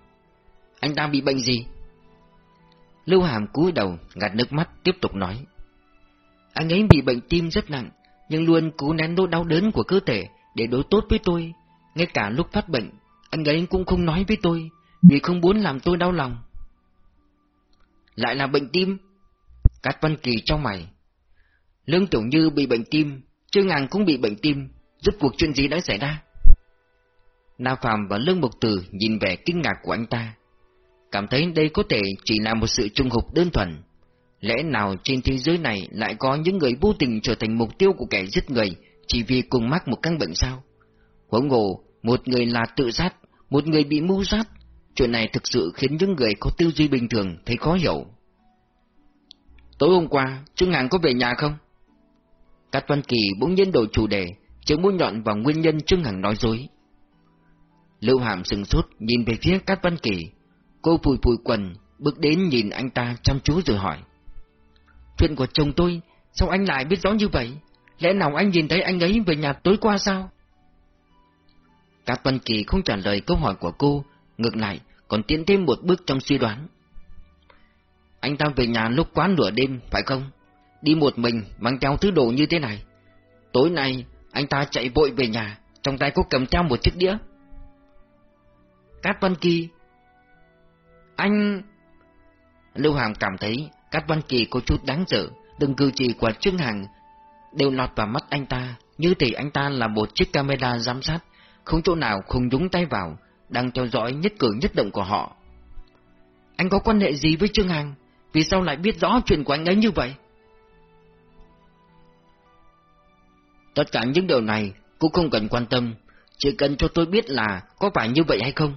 Anh ta bị bệnh gì? Lưu Hàm cúi đầu, gạt nước mắt, tiếp tục nói. Anh ấy bị bệnh tim rất nặng, nhưng luôn cố nén nỗi đau đớn của cơ thể để đối tốt với tôi. Ngay cả lúc phát bệnh, anh ấy cũng không nói với tôi, vì không muốn làm tôi đau lòng. Lại là bệnh tim? Cát Văn Kỳ trong mày. Lương Tiểu Như bị bệnh tim, Trương Ngàn cũng bị bệnh tim, rốt cuộc chuyện gì đã xảy ra? Na Phạm và Lương Mục Tử nhìn vẻ kinh ngạc của anh ta, cảm thấy đây có thể chỉ là một sự trùng hợp đơn thuần. Lẽ nào trên thế giới này lại có những người vô tình trở thành mục tiêu của kẻ giết người chỉ vì cùng mắc một căn bệnh sao? Huống hồ, một người là tự sát, một người bị mưu sát. Chuyện này thực sự khiến những người có tư duy bình thường thấy khó hiểu. Tối hôm qua, Trương Ngàn có về nhà không? Cát Văn Kỳ bỗng nhiên đổi chủ đề, chớ mũi nhọn vào nguyên nhân Trương Hằng nói dối. Lưu Hàm sừng sốt nhìn về phía Cát Văn Kỳ, cô phùi phùi quần, bước đến nhìn anh ta chăm chú rồi hỏi. Chuyện của chồng tôi, sao anh lại biết rõ như vậy? Lẽ nào anh nhìn thấy anh ấy về nhà tối qua sao? Cát Văn Kỳ không trả lời câu hỏi của cô, ngược lại còn tiến thêm một bước trong suy đoán. Anh ta về nhà lúc quá nửa đêm, phải không? Đi một mình, mang theo thứ đồ như thế này. Tối nay, anh ta chạy vội về nhà, trong tay có cầm theo một chiếc đĩa. Cát Văn Kỳ Anh... Lưu Hàm cảm thấy Cát Văn Kỳ có chút đáng sợ, đừng cử chỉ của Trương Hằng đều lọt vào mắt anh ta, như thể anh ta là một chiếc camera giám sát, không chỗ nào không nhúng tay vào, đang theo dõi nhất cử nhất động của họ. Anh có quan hệ gì với Trương Hằng? Vì sao lại biết rõ chuyện của anh ấy như vậy? Tất cả những điều này cũng không cần quan tâm, chỉ cần cho tôi biết là có phải như vậy hay không.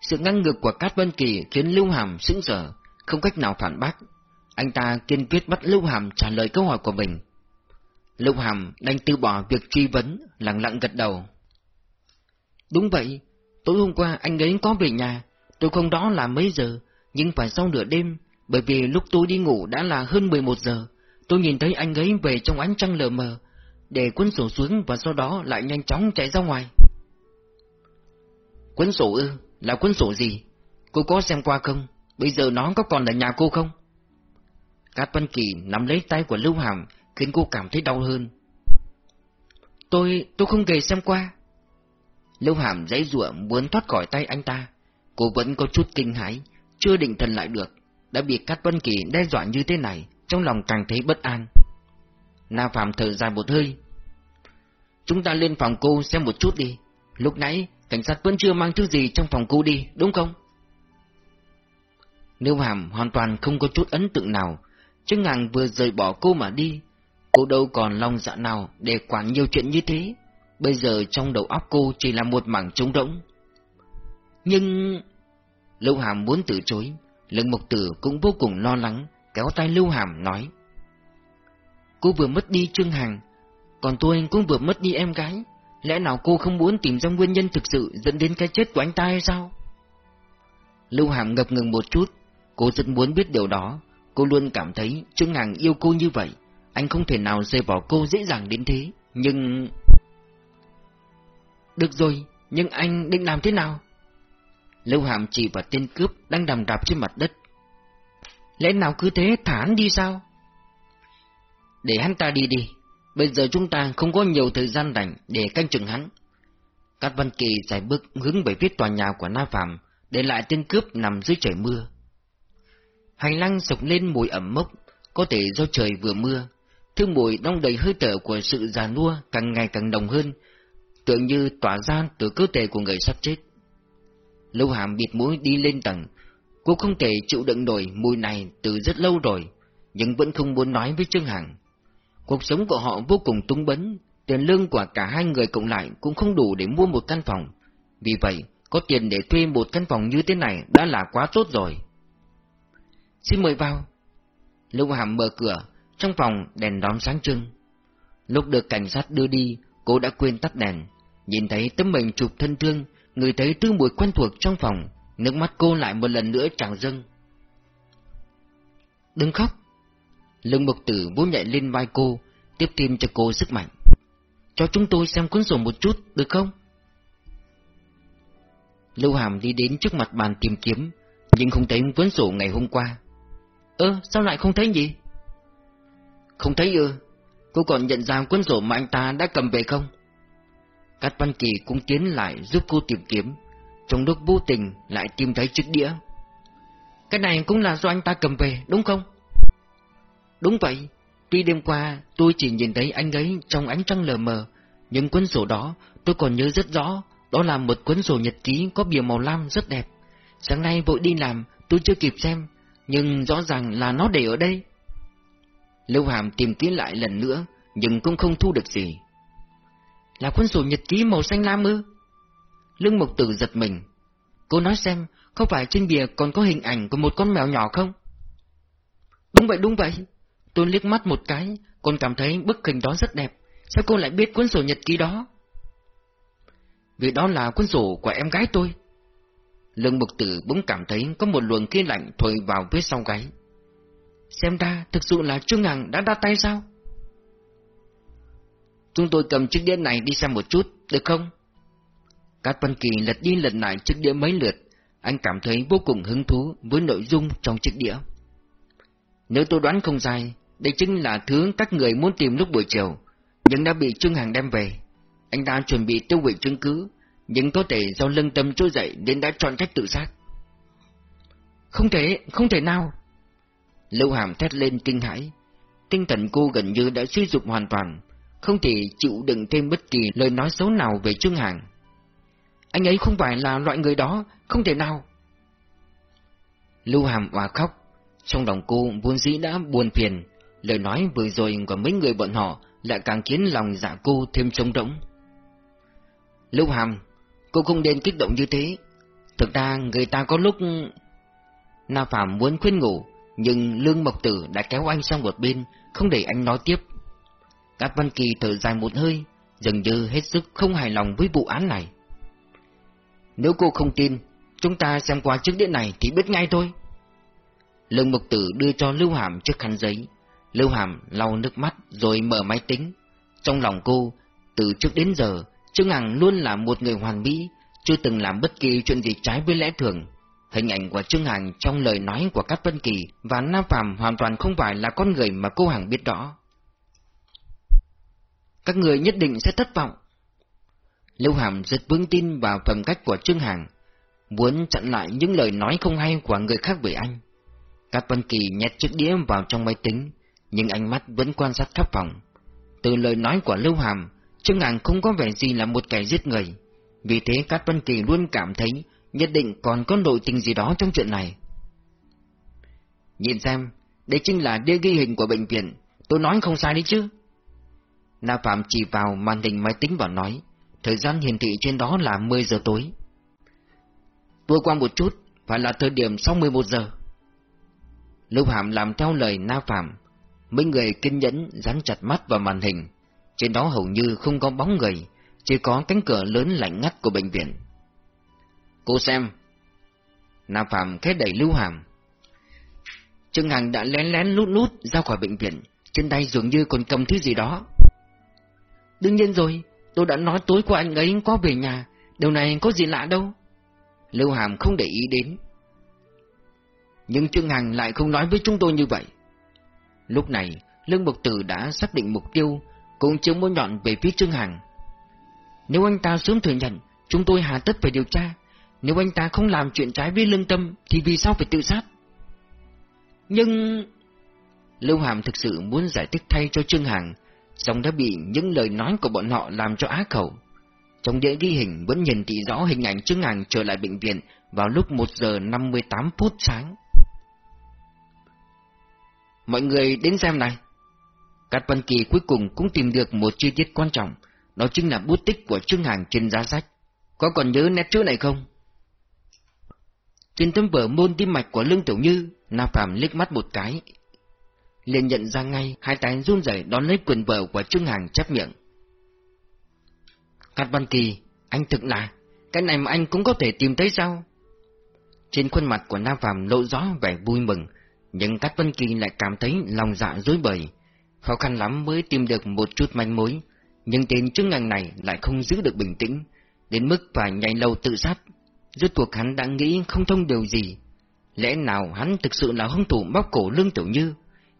Sự ngăn ngược của Cát Vân Kỳ khiến Lưu Hàm sững sờ, không cách nào phản bác. Anh ta kiên quyết bắt Lưu Hàm trả lời câu hỏi của mình. Lưu Hàm đành từ bỏ việc truy vấn, lặng lặng gật đầu. Đúng vậy, tối hôm qua anh ấy có về nhà, tôi không đó là mấy giờ, nhưng phải sau nửa đêm, bởi vì lúc tôi đi ngủ đã là hơn 11 giờ. Tôi nhìn thấy anh ấy về trong ánh trăng lờ mờ, để cuốn sổ xuống và sau đó lại nhanh chóng chạy ra ngoài. Cuốn sổ ư? Là cuốn sổ gì? Cô có xem qua không? Bây giờ nó có còn ở nhà cô không? Cát Văn Kỳ nắm lấy tay của Lưu Hàm, khiến cô cảm thấy đau hơn. Tôi, tôi không hề xem qua. Lưu Hàm giấy rủa muốn thoát khỏi tay anh ta. Cô vẫn có chút kinh hãi, chưa định thần lại được. Đã bị Cát Vân Kỳ đe dọa như thế này, trong lòng càng thấy bất an. Na Phạm thở dài một hơi. Chúng ta lên phòng cô xem một chút đi. Lúc nãy, cảnh sát vẫn chưa mang thứ gì trong phòng cô đi, đúng không? Lưu Hàm hoàn toàn không có chút ấn tượng nào, chứ ngàng vừa rời bỏ cô mà đi. Cô đâu còn lòng dạ nào để quản nhiều chuyện như thế. Bây giờ trong đầu óc cô chỉ là một mảng trống rỗng. Nhưng... Lưu Hàm muốn từ chối, Lương Mộc Tử cũng vô cùng lo lắng, kéo tay Lưu Hàm nói. Cô vừa mất đi Trương Hằng, còn tôi cũng vừa mất đi em gái. Lẽ nào cô không muốn tìm ra nguyên nhân thực sự dẫn đến cái chết của anh ta hay sao? Lưu Hàm ngập ngừng một chút, cô rất muốn biết điều đó. Cô luôn cảm thấy Trương Hằng yêu cô như vậy, anh không thể nào rời bỏ cô dễ dàng đến thế, nhưng... Được rồi, nhưng anh định làm thế nào? Lưu Hàm chỉ vào tên cướp đang nằm đạp trên mặt đất. Lẽ nào cứ thế thả hắn đi sao? Để hắn ta đi đi, bây giờ chúng ta không có nhiều thời gian rảnh để canh chừng hắn. Cát Văn Kỳ giải bước hướng về phía tòa nhà của Na Phạm, để lại tên cướp nằm dưới trời mưa. Hành lang sộc lên mùi ẩm mốc, có thể do trời vừa mưa. Thứ mùi đong đầy hơi thở của sự già nua càng ngày càng đồng hơn, tưởng như tỏa ra từ cơ thể của người sắp chết. Lưu Hàm bịt mũi đi lên tầng, cô không thể chịu đựng nổi mùi này từ rất lâu rồi, nhưng vẫn không muốn nói với Trương Hằng. Cuộc sống của họ vô cùng tung bấn, tiền lương của cả hai người cộng lại cũng không đủ để mua một căn phòng. Vì vậy, có tiền để thuê một căn phòng như thế này đã là quá tốt rồi. Xin mời vào. Lưu Hàm mở cửa, trong phòng đèn đóm sáng trưng. Lúc được cảnh sát đưa đi, cô đã quên tắt đèn. Nhìn thấy tấm mình chụp thân thương, người thấy tư mùi quen thuộc trong phòng, nước mắt cô lại một lần nữa trào dâng. Đừng khóc. Lương Mộc Tử vỗ nhạy lên vai cô, tiếp thêm cho cô sức mạnh. Cho chúng tôi xem cuốn sổ một chút, được không? Lưu Hàm đi đến trước mặt bàn tìm kiếm, nhưng không thấy cuốn sổ ngày hôm qua. Ơ, sao lại không thấy gì? Không thấy ư? Cô còn nhận ra cuốn sổ mà anh ta đã cầm về không? Cát Văn Kỳ cũng tiến lại giúp cô tìm kiếm, trong lúc vô tình lại tìm thấy chiếc đĩa. Cái này cũng là do anh ta cầm về, đúng không? Đúng vậy, tuy đêm qua tôi chỉ nhìn thấy anh ấy trong ánh trăng lờ mờ, nhưng cuốn sổ đó tôi còn nhớ rất rõ, đó là một cuốn sổ nhật ký có bìa màu lam rất đẹp. Sáng nay vội đi làm, tôi chưa kịp xem, nhưng rõ ràng là nó để ở đây. Lưu Hàm tìm kiếm lại lần nữa, nhưng cũng không thu được gì. Là cuốn sổ nhật ký màu xanh lam ư? Lương Mộc Tử giật mình. Cô nói xem, có phải trên bìa còn có hình ảnh của một con mèo nhỏ không? Đúng vậy, đúng vậy. Tôi liếc mắt một cái, còn cảm thấy bức hình đó rất đẹp. Sao cô lại biết cuốn sổ nhật ký đó? Vì đó là cuốn sổ của em gái tôi. Lương Mộc Tử bỗng cảm thấy có một luồng khí lạnh thổi vào phía sau gáy. Xem ra thực sự là Trương Hằng đã ra tay sao? Chúng tôi cầm chiếc đĩa này đi xem một chút, được không? Cát Văn Kỳ lật đi lật lại chiếc đĩa mấy lượt, anh cảm thấy vô cùng hứng thú với nội dung trong chiếc đĩa. Nếu tôi đoán không sai, đây chính là thứ các người muốn tìm lúc buổi chiều, nhưng đã bị Trương Hằng đem về. Anh ta chuẩn bị tiêu hủy chứng cứ, nhưng có thể do lương tâm trôi dậy nên đã chọn cách tự sát. Không thể, không thể nào. Lưu Hàm thét lên kinh hãi. Tinh thần cô gần như đã suy sụp hoàn toàn, không thể chịu đựng thêm bất kỳ lời nói xấu nào về Trương Hằng. Anh ấy không phải là loại người đó, không thể nào. Lưu Hàm hòa khóc, trong lòng cô vốn dĩ đã buồn phiền, lời nói vừa rồi của mấy người bọn họ lại càng khiến lòng dạ cô thêm trống rỗng. Lưu Hàm, cô không nên kích động như thế. Thực ra người ta có lúc... Na Phạm muốn khuyên ngủ, nhưng Lương Mộc Tử đã kéo anh sang một bên, không để anh nói tiếp. Các Văn Kỳ thở dài một hơi, dường như hết sức không hài lòng với vụ án này. Nếu cô không tin, chúng ta xem qua chiếc đĩa này thì biết ngay thôi. Lương Mục Tử đưa cho Lưu Hàm chiếc khăn giấy. Lưu Hàm lau nước mắt rồi mở máy tính. Trong lòng cô, từ trước đến giờ, Trương Hằng luôn là một người hoàn mỹ, chưa từng làm bất kỳ chuyện gì trái với lẽ thường. Hình ảnh của Trương Hằng trong lời nói của các Vân Kỳ và Nam Phạm hoàn toàn không phải là con người mà cô Hằng biết rõ. Các người nhất định sẽ thất vọng. Lưu Hàm rất vững tin vào phẩm cách của Trương Hằng, muốn chặn lại những lời nói không hay của người khác về anh. Cát Văn Kỳ nhét chiếc đĩa vào trong máy tính, nhưng ánh mắt vẫn quan sát khắp phòng. Từ lời nói của Lưu Hàm, Trương Hằng không có vẻ gì là một kẻ giết người. Vì thế Cát Văn Kỳ luôn cảm thấy nhất định còn có nội tình gì đó trong chuyện này. Nhìn xem, đây chính là đĩa ghi hình của bệnh viện, tôi nói không sai đấy chứ. Na Phạm chỉ vào màn hình máy tính và nói, thời gian hiển thị trên đó là 10 giờ tối. Vừa qua một chút, phải là thời điểm sau 11 giờ. Lưu Hàm làm theo lời Na Phạm, mấy người kiên nhẫn dán chặt mắt vào màn hình, trên đó hầu như không có bóng người, chỉ có cánh cửa lớn lạnh ngắt của bệnh viện. Cô xem. Na Phạm khẽ đẩy Lưu Hàm. Trương Hằng đã lén lén lút lút ra khỏi bệnh viện, trên tay dường như còn cầm thứ gì đó. Đương nhiên rồi, tôi đã nói tối qua anh ấy có về nhà, điều này có gì lạ đâu. Lưu Hàm không để ý đến. Nhưng Trương Hằng lại không nói với chúng tôi như vậy. Lúc này, Lương Bộc Tử đã xác định mục tiêu, cũng chiếu mũi nhọn về phía Trương Hằng. Nếu anh ta sớm thừa nhận, chúng tôi hà tất phải điều tra. Nếu anh ta không làm chuyện trái với lương tâm, thì vì sao phải tự sát? Nhưng... Lưu Hàm thực sự muốn giải thích thay cho Trương Hằng, song đã bị những lời nói của bọn họ làm cho á khẩu. Trong đĩa ghi hình vẫn nhìn thị rõ hình ảnh Trương Hằng trở lại bệnh viện vào lúc 1 giờ 58 phút sáng. Mọi người đến xem này. Cát Văn Kỳ cuối cùng cũng tìm được một chi tiết quan trọng, đó chính là bút tích của Trương Hàng trên giá sách. Có còn nhớ nét chữ này không? Trên tấm vở môn tim mạch của Lương Tiểu Như, Na Phạm liếc mắt một cái liền nhận ra ngay, hai tay run rẩy đón lấy quyền vợ của Trương Hàng chép miệng. Cát Văn Kỳ, anh thực là, cái này mà anh cũng có thể tìm thấy sao? Trên khuôn mặt của Nam Phạm lộ rõ vẻ vui mừng, nhưng Cát Văn Kỳ lại cảm thấy lòng dạ dối bời. Khó khăn lắm mới tìm được một chút manh mối, nhưng tên Trương hàng này lại không giữ được bình tĩnh, đến mức phải nhảy lầu tự sát. Rốt cuộc hắn đã nghĩ không thông điều gì. Lẽ nào hắn thực sự là hung thủ bóc cổ Lương Tiểu Như,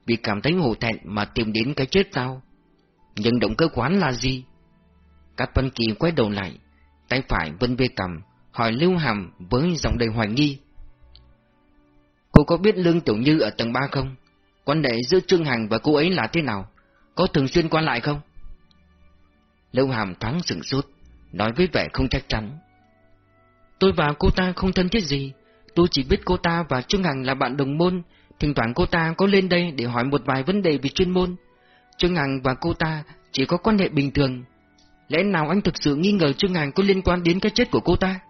vì cảm thấy hổ thẹn mà tìm đến cái chết sao? Nhưng động cơ quán là gì? Cát Văn Kỳ quay đầu lại, tay phải vân về cầm, hỏi Lưu Hàm với giọng đầy hoài nghi. Cô có biết Lương Tiểu Như ở tầng 3 không? Quan hệ giữa Trương Hằng và cô ấy là thế nào? Có thường xuyên qua lại không? Lưu Hàm thoáng sửng sốt, nói với vẻ không chắc chắn. Tôi và cô ta không thân thiết gì, tôi chỉ biết cô ta và Trương Hằng là bạn đồng môn, thỉnh thoảng cô ta có lên đây để hỏi một vài vấn đề về chuyên môn. Trương Hằng và cô ta chỉ có quan hệ bình thường. Lẽ nào anh thực sự nghi ngờ Trương Hằng có liên quan đến cái chết của cô ta?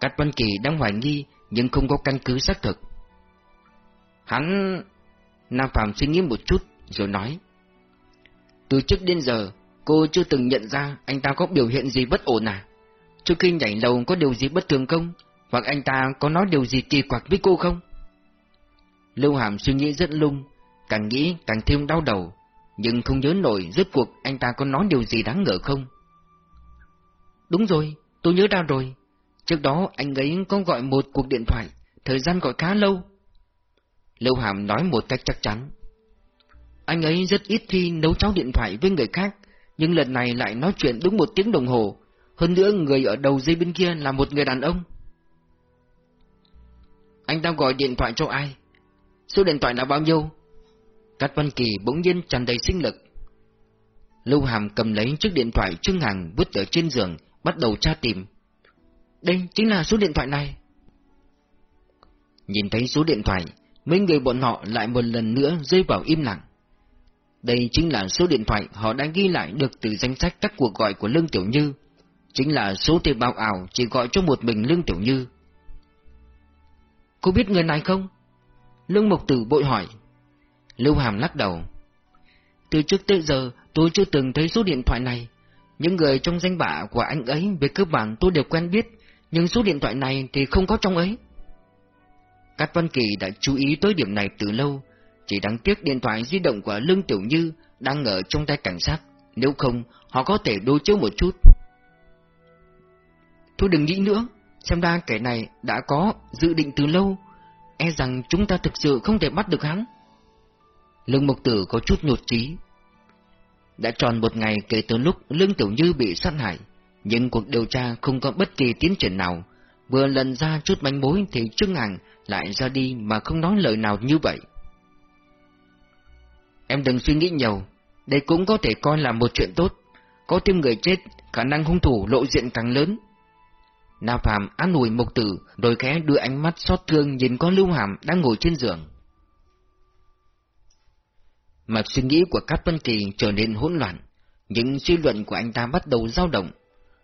Cát Văn Kỳ đang hoài nghi nhưng không có căn cứ xác thực. Hắn... Nam Phạm suy nghĩ một chút rồi nói. Từ trước đến giờ, cô chưa từng nhận ra anh ta có biểu hiện gì bất ổn à? Trước khi nhảy lầu có điều gì bất thường không? Hoặc anh ta có nói điều gì kỳ quặc với cô không? Lưu Hàm suy nghĩ rất lung, càng nghĩ càng thêm đau đầu, nhưng không nhớ nổi rốt cuộc anh ta có nói điều gì đáng ngờ không. Đúng rồi, tôi nhớ ra rồi. Trước đó anh ấy có gọi một cuộc điện thoại, thời gian gọi khá lâu. Lưu Hàm nói một cách chắc chắn. Anh ấy rất ít khi nấu cháo điện thoại với người khác, nhưng lần này lại nói chuyện đúng một tiếng đồng hồ. Hơn nữa người ở đầu dây bên kia là một người đàn ông. Anh ta gọi điện thoại cho ai? Số điện thoại là bao nhiêu? Cát Văn Kỳ bỗng nhiên tràn đầy sinh lực. Lưu Hàm cầm lấy chiếc điện thoại trưng hàng vứt ở trên giường, bắt đầu tra tìm. Đây chính là số điện thoại này. Nhìn thấy số điện thoại, mấy người bọn họ lại một lần nữa rơi vào im lặng. Đây chính là số điện thoại họ đã ghi lại được từ danh sách các cuộc gọi của Lương Tiểu Như. Chính là số thuê bao ảo chỉ gọi cho một mình Lương Tiểu Như. Cô biết người này không? Lương Mộc Tử bội hỏi. Lưu Hàm lắc đầu. Từ trước tới giờ tôi chưa từng thấy số điện thoại này. Những người trong danh bạ của anh ấy về cơ bản tôi đều quen biết, nhưng số điện thoại này thì không có trong ấy. Cát Văn Kỳ đã chú ý tới điểm này từ lâu, chỉ đáng tiếc điện thoại di động của Lương Tiểu Như đang ở trong tay cảnh sát, nếu không họ có thể đối chiếu một chút. Thôi đừng nghĩ nữa, xem ra kẻ này đã có dự định từ lâu, e rằng chúng ta thực sự không thể bắt được hắn. Lương Mộc Tử có chút nhột trí. Đã tròn một ngày kể từ lúc Lương Tiểu Như bị sát hại, nhưng cuộc điều tra không có bất kỳ tiến triển nào. Vừa lần ra chút manh mối thì Trương Hằng lại ra đi mà không nói lời nào như vậy. Em đừng suy nghĩ nhiều, đây cũng có thể coi là một chuyện tốt. Có thêm người chết, khả năng hung thủ lộ diện càng lớn. Na Phạm an ủi mục Tử, đôi khẽ đưa ánh mắt xót thương nhìn con Lưu Hàm đang ngồi trên giường. Mạch suy nghĩ của Cát Vân Kỳ trở nên hỗn loạn, những suy luận của anh ta bắt đầu dao động.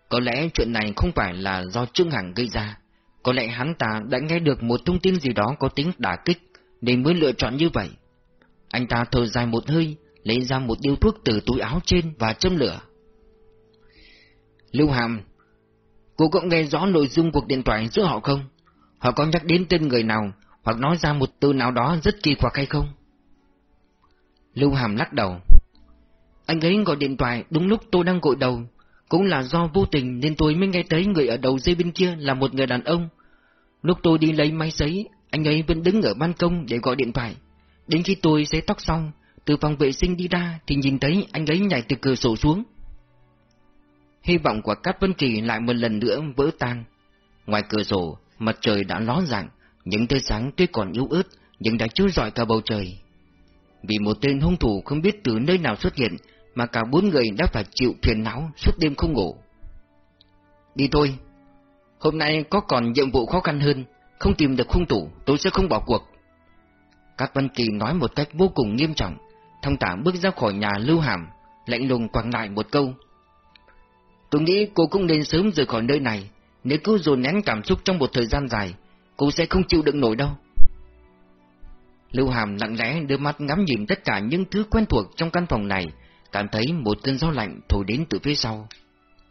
Có lẽ chuyện này không phải là do Trương Hằng gây ra, có lẽ hắn ta đã nghe được một thông tin gì đó có tính đả kích, nên mới lựa chọn như vậy. Anh ta thở dài một hơi, lấy ra một điếu thuốc từ túi áo trên và châm lửa. Lưu Hàm, cô có nghe rõ nội dung cuộc điện thoại giữa họ không? Họ có nhắc đến tên người nào, hoặc nói ra một từ nào đó rất kỳ quặc hay không? Lưu Hàm lắc đầu. Anh ấy gọi điện thoại đúng lúc tôi đang gội đầu, cũng là do vô tình nên tôi mới nghe thấy người ở đầu dây bên kia là một người đàn ông. Lúc tôi đi lấy máy giấy, anh ấy vẫn đứng ở ban công để gọi điện thoại. Đến khi tôi xé tóc xong, từ phòng vệ sinh đi ra thì nhìn thấy anh ấy nhảy từ cửa sổ xuống. Hy vọng của Cát Vân Kỳ lại một lần nữa vỡ tan. Ngoài cửa sổ, mặt trời đã ló dạng, những tia sáng tuy còn yếu ớt nhưng đã chiếu rọi cả bầu trời. Vì một tên hung thủ không biết từ nơi nào xuất hiện mà cả bốn người đã phải chịu phiền não suốt đêm không ngủ. Đi thôi. Hôm nay có còn nhiệm vụ khó khăn hơn, không tìm được hung thủ, tôi sẽ không bỏ cuộc. Cát Văn Kỳ nói một cách vô cùng nghiêm trọng, thông tả bước ra khỏi nhà lưu hàm, lạnh lùng quăng lại một câu. Tôi nghĩ cô cũng nên sớm rời khỏi nơi này, nếu cứ dồn nén cảm xúc trong một thời gian dài, cô sẽ không chịu đựng nổi đâu. Lưu Hàm lặng lẽ đưa mắt ngắm nhìn tất cả những thứ quen thuộc trong căn phòng này, cảm thấy một cơn gió lạnh thổi đến từ phía sau.